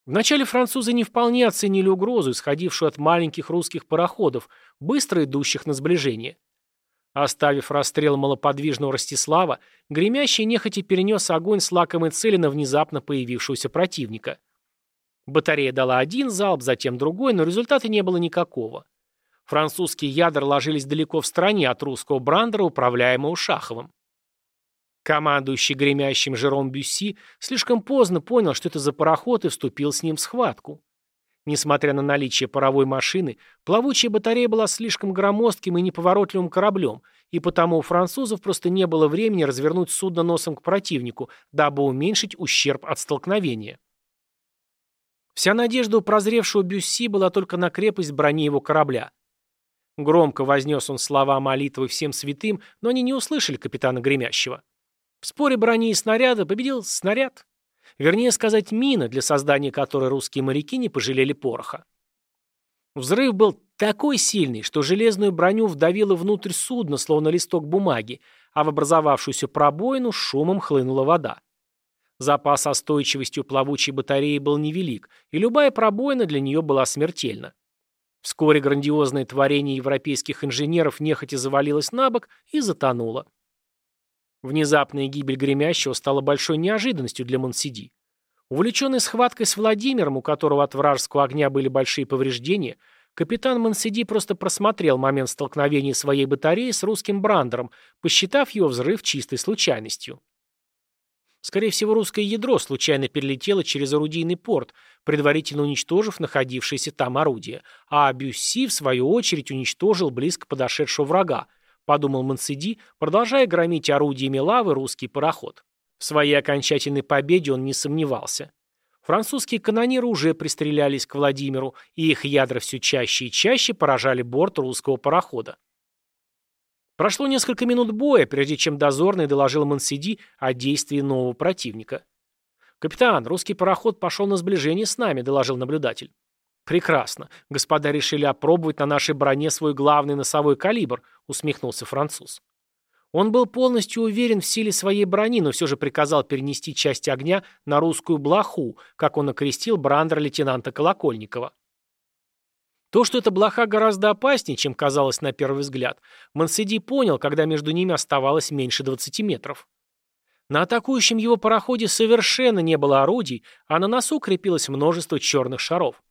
Вначале французы не вполне оценили угрозу, исходившую от маленьких русских пароходов, быстро идущих на сближение. Оставив расстрел малоподвижного Ростислава, гремящий нехотя перенес огонь с лакомой цели на внезапно появившегося противника. Батарея дала один залп, затем другой, но результата не было никакого. Французские ядра ложились далеко в стороне от русского брандера, управляемого Шаховым. Командующий гремящим Жером Бюсси слишком поздно понял, что это за пароход, и вступил с ним в схватку. Несмотря на наличие паровой машины, плавучая батарея была слишком громоздким и неповоротливым кораблем, и потому у французов просто не было времени развернуть судно носом к противнику, дабы уменьшить ущерб от столкновения. Вся надежда у прозревшего Бюсси была только на крепость брони его корабля. Громко вознес он слова молитвы всем святым, но они не услышали капитана Гремящего. В споре брони и снаряда победил снаряд. Вернее сказать, мина, для создания которой русские моряки не пожалели пороха. Взрыв был такой сильный, что железную броню вдавило внутрь судна, словно листок бумаги, а в образовавшуюся пробоину шумом хлынула вода. Запас у плавучей батареи был невелик, и любая пробоина для нее была смертельна. Вскоре грандиозное творение европейских инженеров нехотя завалилось на бок и затонуло. Внезапная гибель гремящего стала большой неожиданностью для Монсиди. Увлеченный схваткой с Владимиром, у которого от вражеского огня были большие повреждения, капитан Монсиди просто просмотрел момент столкновения своей батареи с русским брандером, посчитав его взрыв чистой случайностью. Скорее всего, русское ядро случайно перелетело через орудийный порт, предварительно уничтожив находившееся там орудие, а Бюсси, в свою очередь, уничтожил близко подошедшего врага, подумал Мансиди, продолжая громить орудиями лавы русский пароход. В своей окончательной победе он не сомневался. Французские канониры уже пристрелялись к Владимиру, и их ядра все чаще и чаще поражали борт русского парохода. Прошло несколько минут боя, прежде чем дозорный доложил Мансиди о действии нового противника. «Капитан, русский пароход пошел на сближение с нами», — доложил наблюдатель. «Прекрасно. Господа решили опробовать на нашей броне свой главный носовой калибр», — усмехнулся француз. Он был полностью уверен в силе своей брони, но все же приказал перенести часть огня на русскую блоху, как он окрестил брандер лейтенанта Колокольникова. То, что эта блоха гораздо опаснее, чем казалось на первый взгляд, Мансиди понял, когда между ними оставалось меньше 20 метров. На атакующем его пароходе совершенно не было орудий, а на носу крепилось множество черных шаров.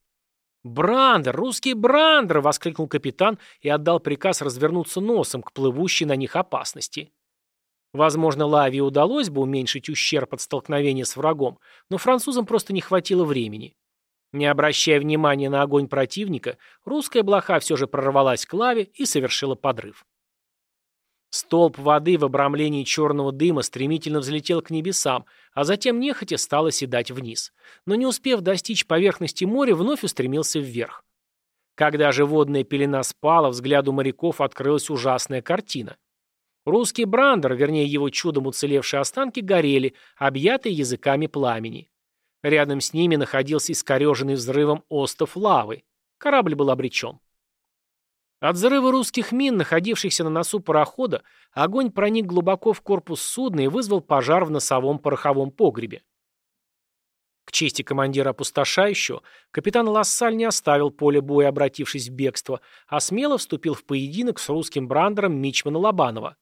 «Брандер! Русский брандер!» — воскликнул капитан и отдал приказ развернуться носом к плывущей на них опасности. Возможно, Лавии удалось бы уменьшить ущерб от столкновения с врагом, но французам просто не хватило времени. Не обращая внимания на огонь противника, русская блоха все же прорвалась к лаве и совершила подрыв. Столб воды в обрамлении черного дыма стремительно взлетел к небесам, а затем нехотя стал оседать вниз. Но не успев достичь поверхности моря, вновь устремился вверх. Когда же водная пелена спала, взгляду моряков открылась ужасная картина. Русский брандер, вернее его чудом уцелевшие останки, горели, объятые языками пламени. Рядом с ними находился искореженный взрывом остов лавы. Корабль был обречен. От взрыва русских мин, находившихся на носу парохода, огонь проник глубоко в корпус судна и вызвал пожар в носовом пороховом погребе. К чести командира опустошающего, капитан Лассаль не оставил поле боя, обратившись в бегство, а смело вступил в поединок с русским брандером Мичмана Лобанова.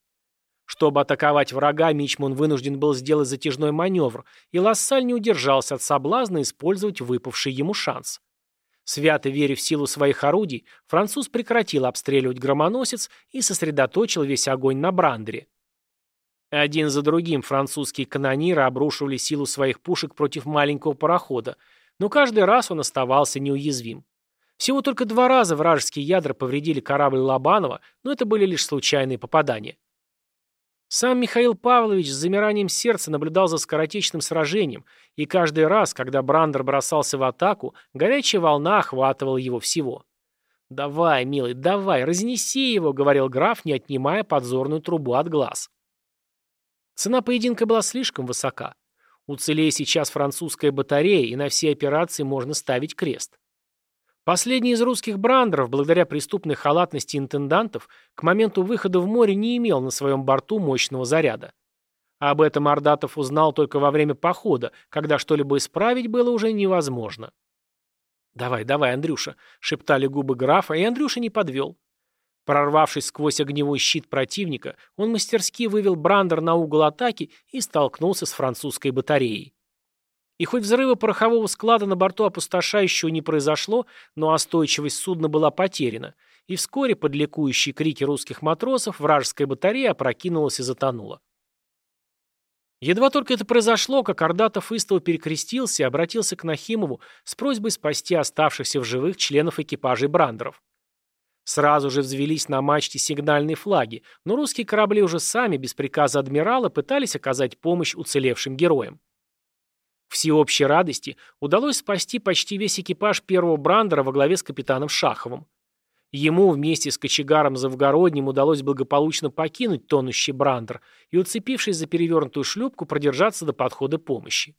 Чтобы атаковать врага, Мичман вынужден был сделать затяжной маневр, и Лассаль не удержался от соблазна использовать выпавший ему шанс. Свято веря в силу своих орудий, француз прекратил обстреливать громоносец и сосредоточил весь огонь на брандере. Один за другим французские канониры обрушивали силу своих пушек против маленького парохода, но каждый раз он оставался неуязвим. Всего только два раза вражеские ядра повредили корабль Лобанова, но это были лишь случайные попадания. Сам Михаил Павлович с замиранием сердца наблюдал за скоротечным сражением, и каждый раз, когда Брандер бросался в атаку, горячая волна охватывала его всего. «Давай, милый, давай, разнеси его», — говорил граф, не отнимая подзорную трубу от глаз. Цена поединка была слишком высока. Уцелея сейчас французская батарея, и на все операции можно ставить крест. Последний из русских брандеров, благодаря преступной халатности интендантов, к моменту выхода в море не имел на своем борту мощного заряда. Об этом Ордатов узнал только во время похода, когда что-либо исправить было уже невозможно. «Давай, давай, Андрюша», — шептали губы графа, и Андрюша не подвел. Прорвавшись сквозь огневой щит противника, он мастерски вывел Брандер на угол атаки и столкнулся с французской батареей. И хоть взрыва порохового склада на борту опустошающего не произошло, но остойчивость судна была потеряна, и вскоре под ликующие крики русских матросов вражеская батарея опрокинулась и затонула. Едва только это произошло, как Ордатов истово перекрестился и обратился к Нахимову с просьбой спасти оставшихся в живых членов экипажей Брандеров. Сразу же взвелись на мачте сигнальные флаги, но русские корабли уже сами, без приказа адмирала, пытались оказать помощь уцелевшим героям. Всеобщей радости удалось спасти почти весь экипаж первого брандера во главе с капитаном Шаховым. Ему вместе с кочегаром Завгородним удалось благополучно покинуть тонущий брандер и, уцепившись за перевернутую шлюпку, продержаться до подхода помощи.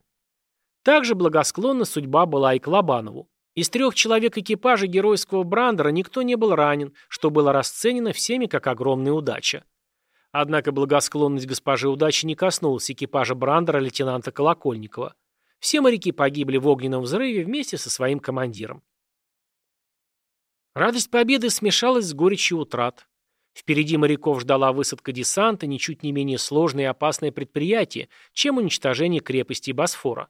Также благосклонна судьба была и к Лобанову. Из трех человек экипажа геройского брандера никто не был ранен, что было расценено всеми как огромная удача. Однако благосклонность госпожи удачи не коснулась экипажа брандера лейтенанта Колокольникова. Все моряки погибли в огненном взрыве вместе со своим командиром. Радость победы смешалась с горечью утрат. Впереди моряков ждала высадка десанта, ничуть не менее сложное и опасное предприятие, чем уничтожение крепости Босфора.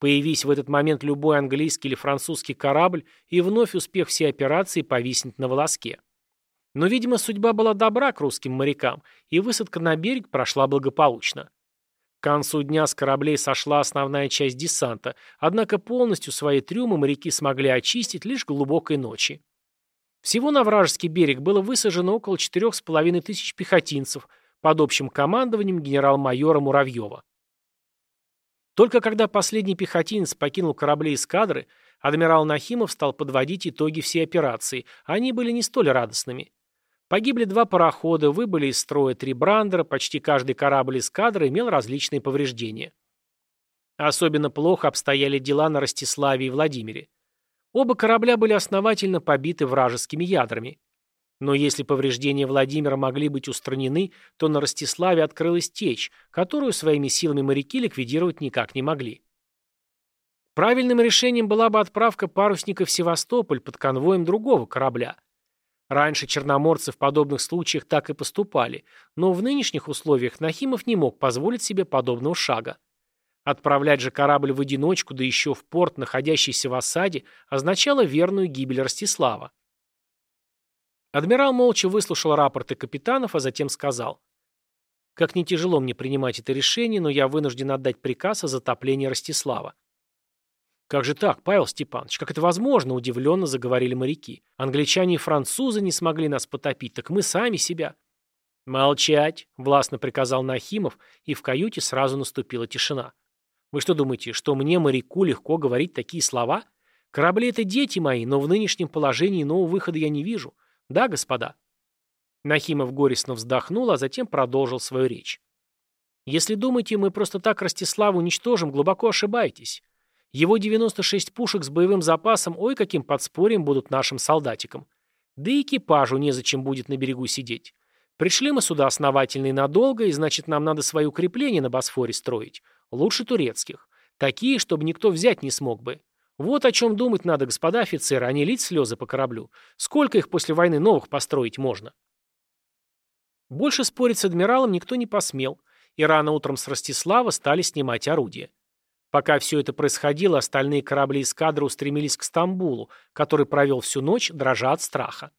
Появись в этот момент любой английский или французский корабль, и вновь успех всей операции повиснет на волоске. Но, видимо, судьба была добра к русским морякам, и высадка на берег прошла благополучно. К концу дня с кораблей сошла основная часть десанта, однако полностью свои трюмы моряки смогли очистить лишь глубокой ночи. Всего на вражеский берег было высажено около 4,5 тысяч пехотинцев под общим командованием генерал-майора Муравьева. Только когда последний пехотинец покинул корабли эскадры, адмирал Нахимов стал подводить итоги всей операции. Они были не столь радостными. Погибли два парохода, выбыли из строя три брандера, почти каждый корабль эскадры имел различные повреждения. Особенно плохо обстояли дела на Ростиславе и Владимире. Оба корабля были основательно побиты вражескими ядрами. Но если повреждения Владимира могли быть устранены, то на Ростиславе открылась течь, которую своими силами моряки ликвидировать никак не могли. Правильным решением была бы отправка парусника в Севастополь под конвоем другого корабля. Раньше черноморцы в подобных случаях так и поступали, но в нынешних условиях Нахимов не мог позволить себе подобного шага. Отправлять же корабль в одиночку, да еще в порт, находящийся в осаде, означало верную гибель Ростислава. Адмирал молча выслушал рапорты капитанов, а затем сказал. «Как не тяжело мне принимать это решение, но я вынужден отдать приказ о затоплении Ростислава». «Как же так, Павел Степанович, как это возможно?» – удивленно заговорили моряки. «Англичане и французы не смогли нас потопить, так мы сами себя». «Молчать!» – властно приказал Нахимов, и в каюте сразу наступила тишина. «Вы что думаете, что мне, моряку, легко говорить такие слова? Корабли — это дети мои, но в нынешнем положении нового выхода я не вижу. Да, господа?» Нахимов горестно вздохнул, а затем продолжил свою речь. «Если думаете, мы просто так Ростислава уничтожим, глубоко ошибаетесь. Его 96 пушек с боевым запасом ой каким подспорьем будут нашим солдатикам. Да и экипажу незачем будет на берегу сидеть. Пришли мы сюда основательно и надолго, и значит нам надо свои укрепления на Босфоре строить. Лучше турецких. Такие, чтобы никто взять не смог бы. Вот о чем думать надо, господа офицеры, а не лить слезы по кораблю. Сколько их после войны новых построить можно? Больше спорить с адмиралом никто не посмел, и рано утром с Ростислава стали снимать орудия. Пока все это происходило, остальные корабли эскадры устремились к Стамбулу, который провел всю ночь, дрожа от страха.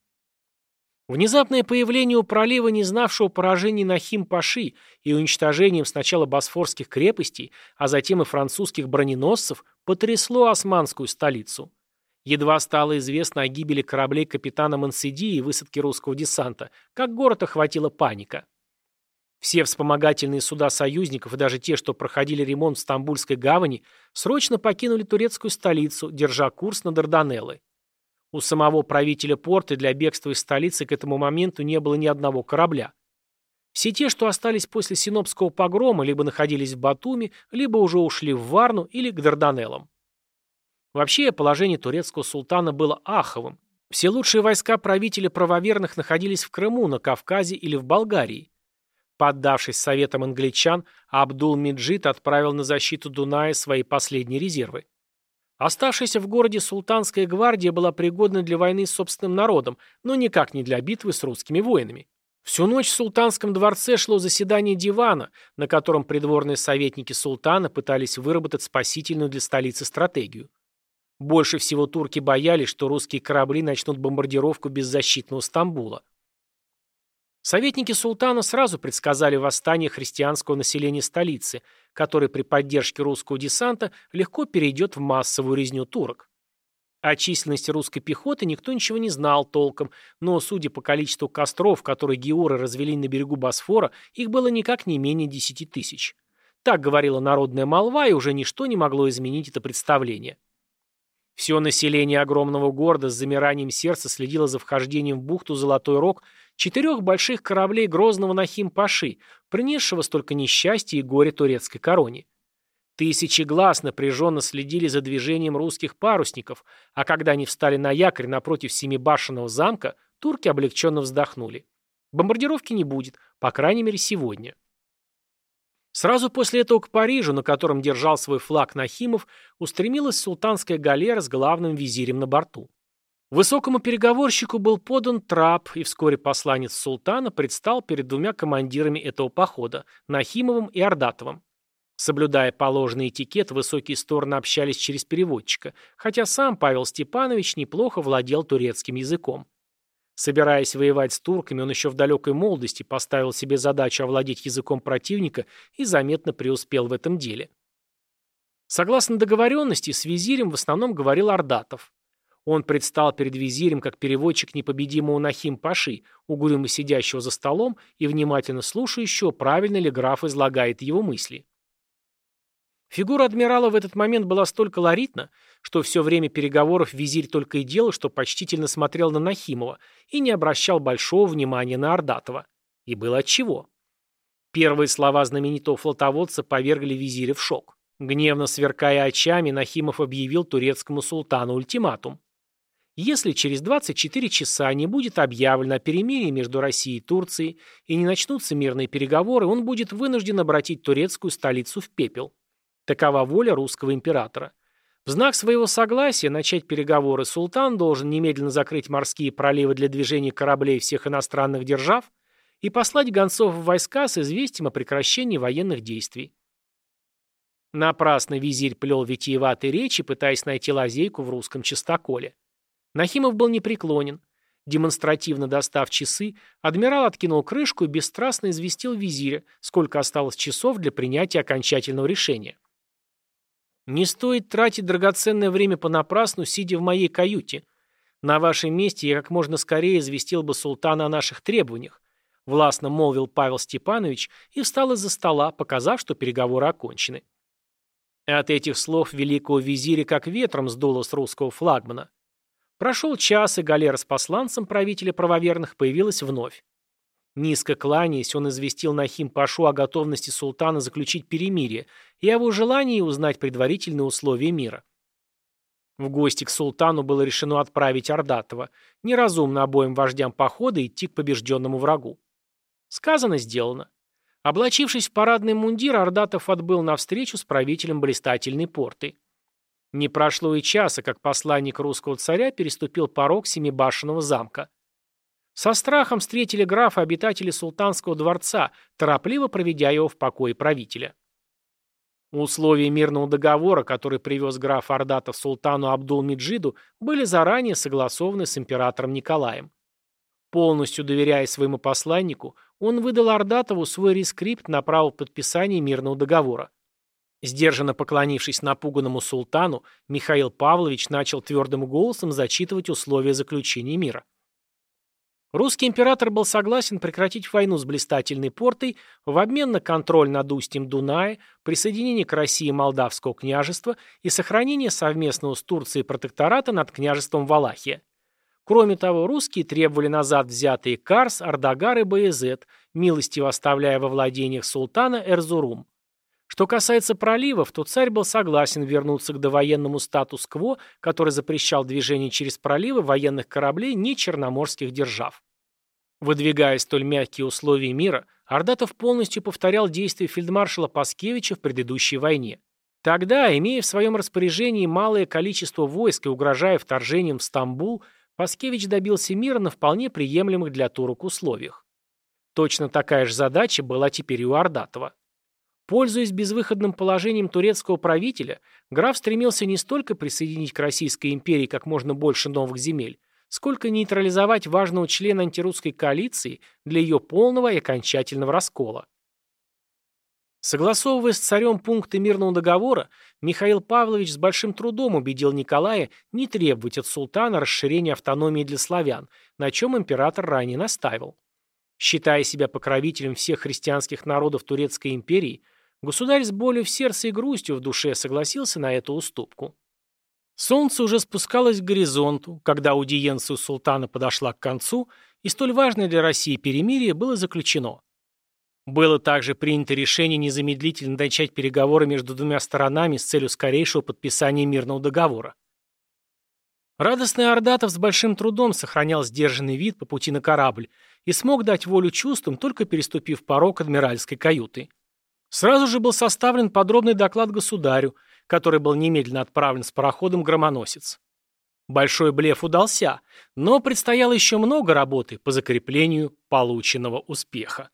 Внезапное появление у пролива, не знавшего поражений Нахим-Паши и уничтожением сначала босфорских крепостей, а затем и французских броненосцев, потрясло османскую столицу. Едва стало известно о гибели кораблей капитана Мансиди и высадке русского десанта, как город охватила паника. Все вспомогательные суда союзников и даже те, что проходили ремонт в Стамбульской гавани, срочно покинули турецкую столицу, держа курс на Дарданеллы. У самого правителя порта для бегства из столицы к этому моменту не было ни одного корабля. Все те, что остались после Синопского погрома, либо находились в Батуми, либо уже ушли в Варну или к Дарданеллам. Вообще, положение турецкого султана было аховым. Все лучшие войска правителя правоверных находились в Крыму, на Кавказе или в Болгарии. Поддавшись советам англичан, Абдул-Меджид отправил на защиту Дуная свои последние резервы. Оставшаяся в городе султанская гвардия была пригодна для войны с собственным народом, но никак не для битвы с русскими воинами. Всю ночь в султанском дворце шло заседание дивана, на котором придворные советники султана пытались выработать спасительную для столицы стратегию. Больше всего турки боялись, что русские корабли начнут бомбардировку беззащитного Стамбула. Советники султана сразу предсказали восстание христианского населения столицы, которое при поддержке русского десанта легко перейдет в массовую резню турок. О численности русской пехоты никто ничего не знал толком, но, судя по количеству костров, которые геуры развели на берегу Босфора, их было никак не менее десяти тысяч. Так говорила народная молва, и уже ничто не могло изменить это представление. Все население огромного города с замиранием сердца следило за вхождением в бухту Золотой Рог четырех больших кораблей грозного Нахим-Паши, принесшего столько несчастья и горя турецкой короне. Тысячи глаз напряженно следили за движением русских парусников, а когда они встали на якорь напротив семибашенного замка, турки облегченно вздохнули. Бомбардировки не будет, по крайней мере сегодня. Сразу после этого к Парижу, на котором держал свой флаг Нахимов, устремилась султанская галера с главным визирем на борту. Высокому переговорщику был подан трап, и вскоре посланец султана предстал перед двумя командирами этого похода – Нахимовым и Ордатовым. Соблюдая положенный этикет, высокие стороны общались через переводчика, хотя сам Павел Степанович неплохо владел турецким языком. Собираясь воевать с турками, он еще в далекой молодости поставил себе задачу овладеть языком противника и заметно преуспел в этом деле. Согласно договоренности, с визирем в основном говорил Ордатов. Он предстал перед визирем как переводчик непобедимого Нахим Паши, угрюмо сидящего за столом и внимательно слушающего, правильно ли граф излагает его мысли. Фигура адмирала в этот момент была столь колоритна, что все время переговоров визирь только и делал, что почтительно смотрел на Нахимова и не обращал большого внимания на Ордатова. И было отчего. Первые слова знаменитого флотоводца повергли визиря в шок. Гневно сверкая очами, Нахимов объявил турецкому султану ультиматум. Если через 24 часа не будет объявлено о перемирии между Россией и Турцией и не начнутся мирные переговоры, он будет вынужден обратить турецкую столицу в пепел. Такова воля русского императора. В знак своего согласия начать переговоры султан должен немедленно закрыть морские проливы для движения кораблей всех иностранных держав и послать гонцов в войска с известием о прекращении военных действий. Напрасно визирь плел витиеватые речи, пытаясь найти лазейку в русском чистоколе. Нахимов был непреклонен. Демонстративно достав часы, адмирал откинул крышку и бесстрастно известил визиря, сколько осталось часов для принятия окончательного решения. Не стоит тратить драгоценное время понапрасну, сидя в моей каюте. На вашем месте я как можно скорее известил бы султана о наших требованиях, властно молвил Павел Степанович и встал из-за стола, показав, что переговоры окончены. От этих слов великого визиря как ветром сдуло с русского флагмана. Прошел час, и галера с посланцем правителя правоверных появилась вновь. Низко кланяясь, он известил Нахим Пашу о готовности султана заключить перемирие и о его желании узнать предварительные условия мира. В гости к султану было решено отправить Ордатова, неразумно обоим вождям похода идти к побежденному врагу. Сказано, сделано. Облачившись в парадный мундир, Ордатов отбыл навстречу с правителем блистательной порты. Не прошло и часа, как посланник русского царя переступил порог семибашенного замка. Со страхом встретили графа обитатели султанского дворца, торопливо проведя его в покое правителя. Условия мирного договора, который привез граф Ордатов султану Абдул-Меджиду, были заранее согласованы с императором Николаем. Полностью доверяя своему посланнику, он выдал Ордатову свой рескрипт на право подписания мирного договора. Сдержанно поклонившись напуганному султану, Михаил Павлович начал твердым голосом зачитывать условия заключения мира. Русский император был согласен прекратить войну с блистательной портой в обмен на контроль над устьем Дуная, присоединение к России Молдавского княжества и сохранение совместного с Турцией протектората над княжеством Валахия. Кроме того, русские требовали назад взятые Карс, Ардагар и Баязет, милостиво оставляя во владениях султана Эрзурум. Что касается проливов, то царь был согласен вернуться к довоенному статус-кво, который запрещал движение через проливы военных кораблей не черноморских держав. Выдвигая столь мягкие условия мира, Ордатов полностью повторял действия фельдмаршала Паскевича в предыдущей войне. Тогда, имея в своем распоряжении малое количество войск и угрожая вторжением в Стамбул, Паскевич добился мира на вполне приемлемых для турок условиях. Точно такая же задача была теперь и у Ордатова. Пользуясь безвыходным положением турецкого правителя, граф стремился не столько присоединить к Российской империи как можно больше новых земель, сколько нейтрализовать важного члена антирусской коалиции для ее полного и окончательного раскола. Согласовывая с царем пункты мирного договора, Михаил Павлович с большим трудом убедил Николая не требовать от султана расширения автономии для славян, на чем император ранее настаивал. Считая себя покровителем всех христианских народов Турецкой империи, государь с болью в сердце и грустью в душе согласился на эту уступку. Солнце уже спускалось к горизонту, когда аудиенция у султана подошла к концу, и столь важное для России перемирие было заключено. Было также принято решение незамедлительно начать переговоры между двумя сторонами с целью скорейшего подписания мирного договора. Радостный Ордатов с большим трудом сохранял сдержанный вид по пути на корабль и смог дать волю чувствам, только переступив порог адмиральской каюты. Сразу же был составлен подробный доклад государю, который был немедленно отправлен с пароходом «Громоносец». Большой блеф удался, но предстояло еще много работы по закреплению полученного успеха.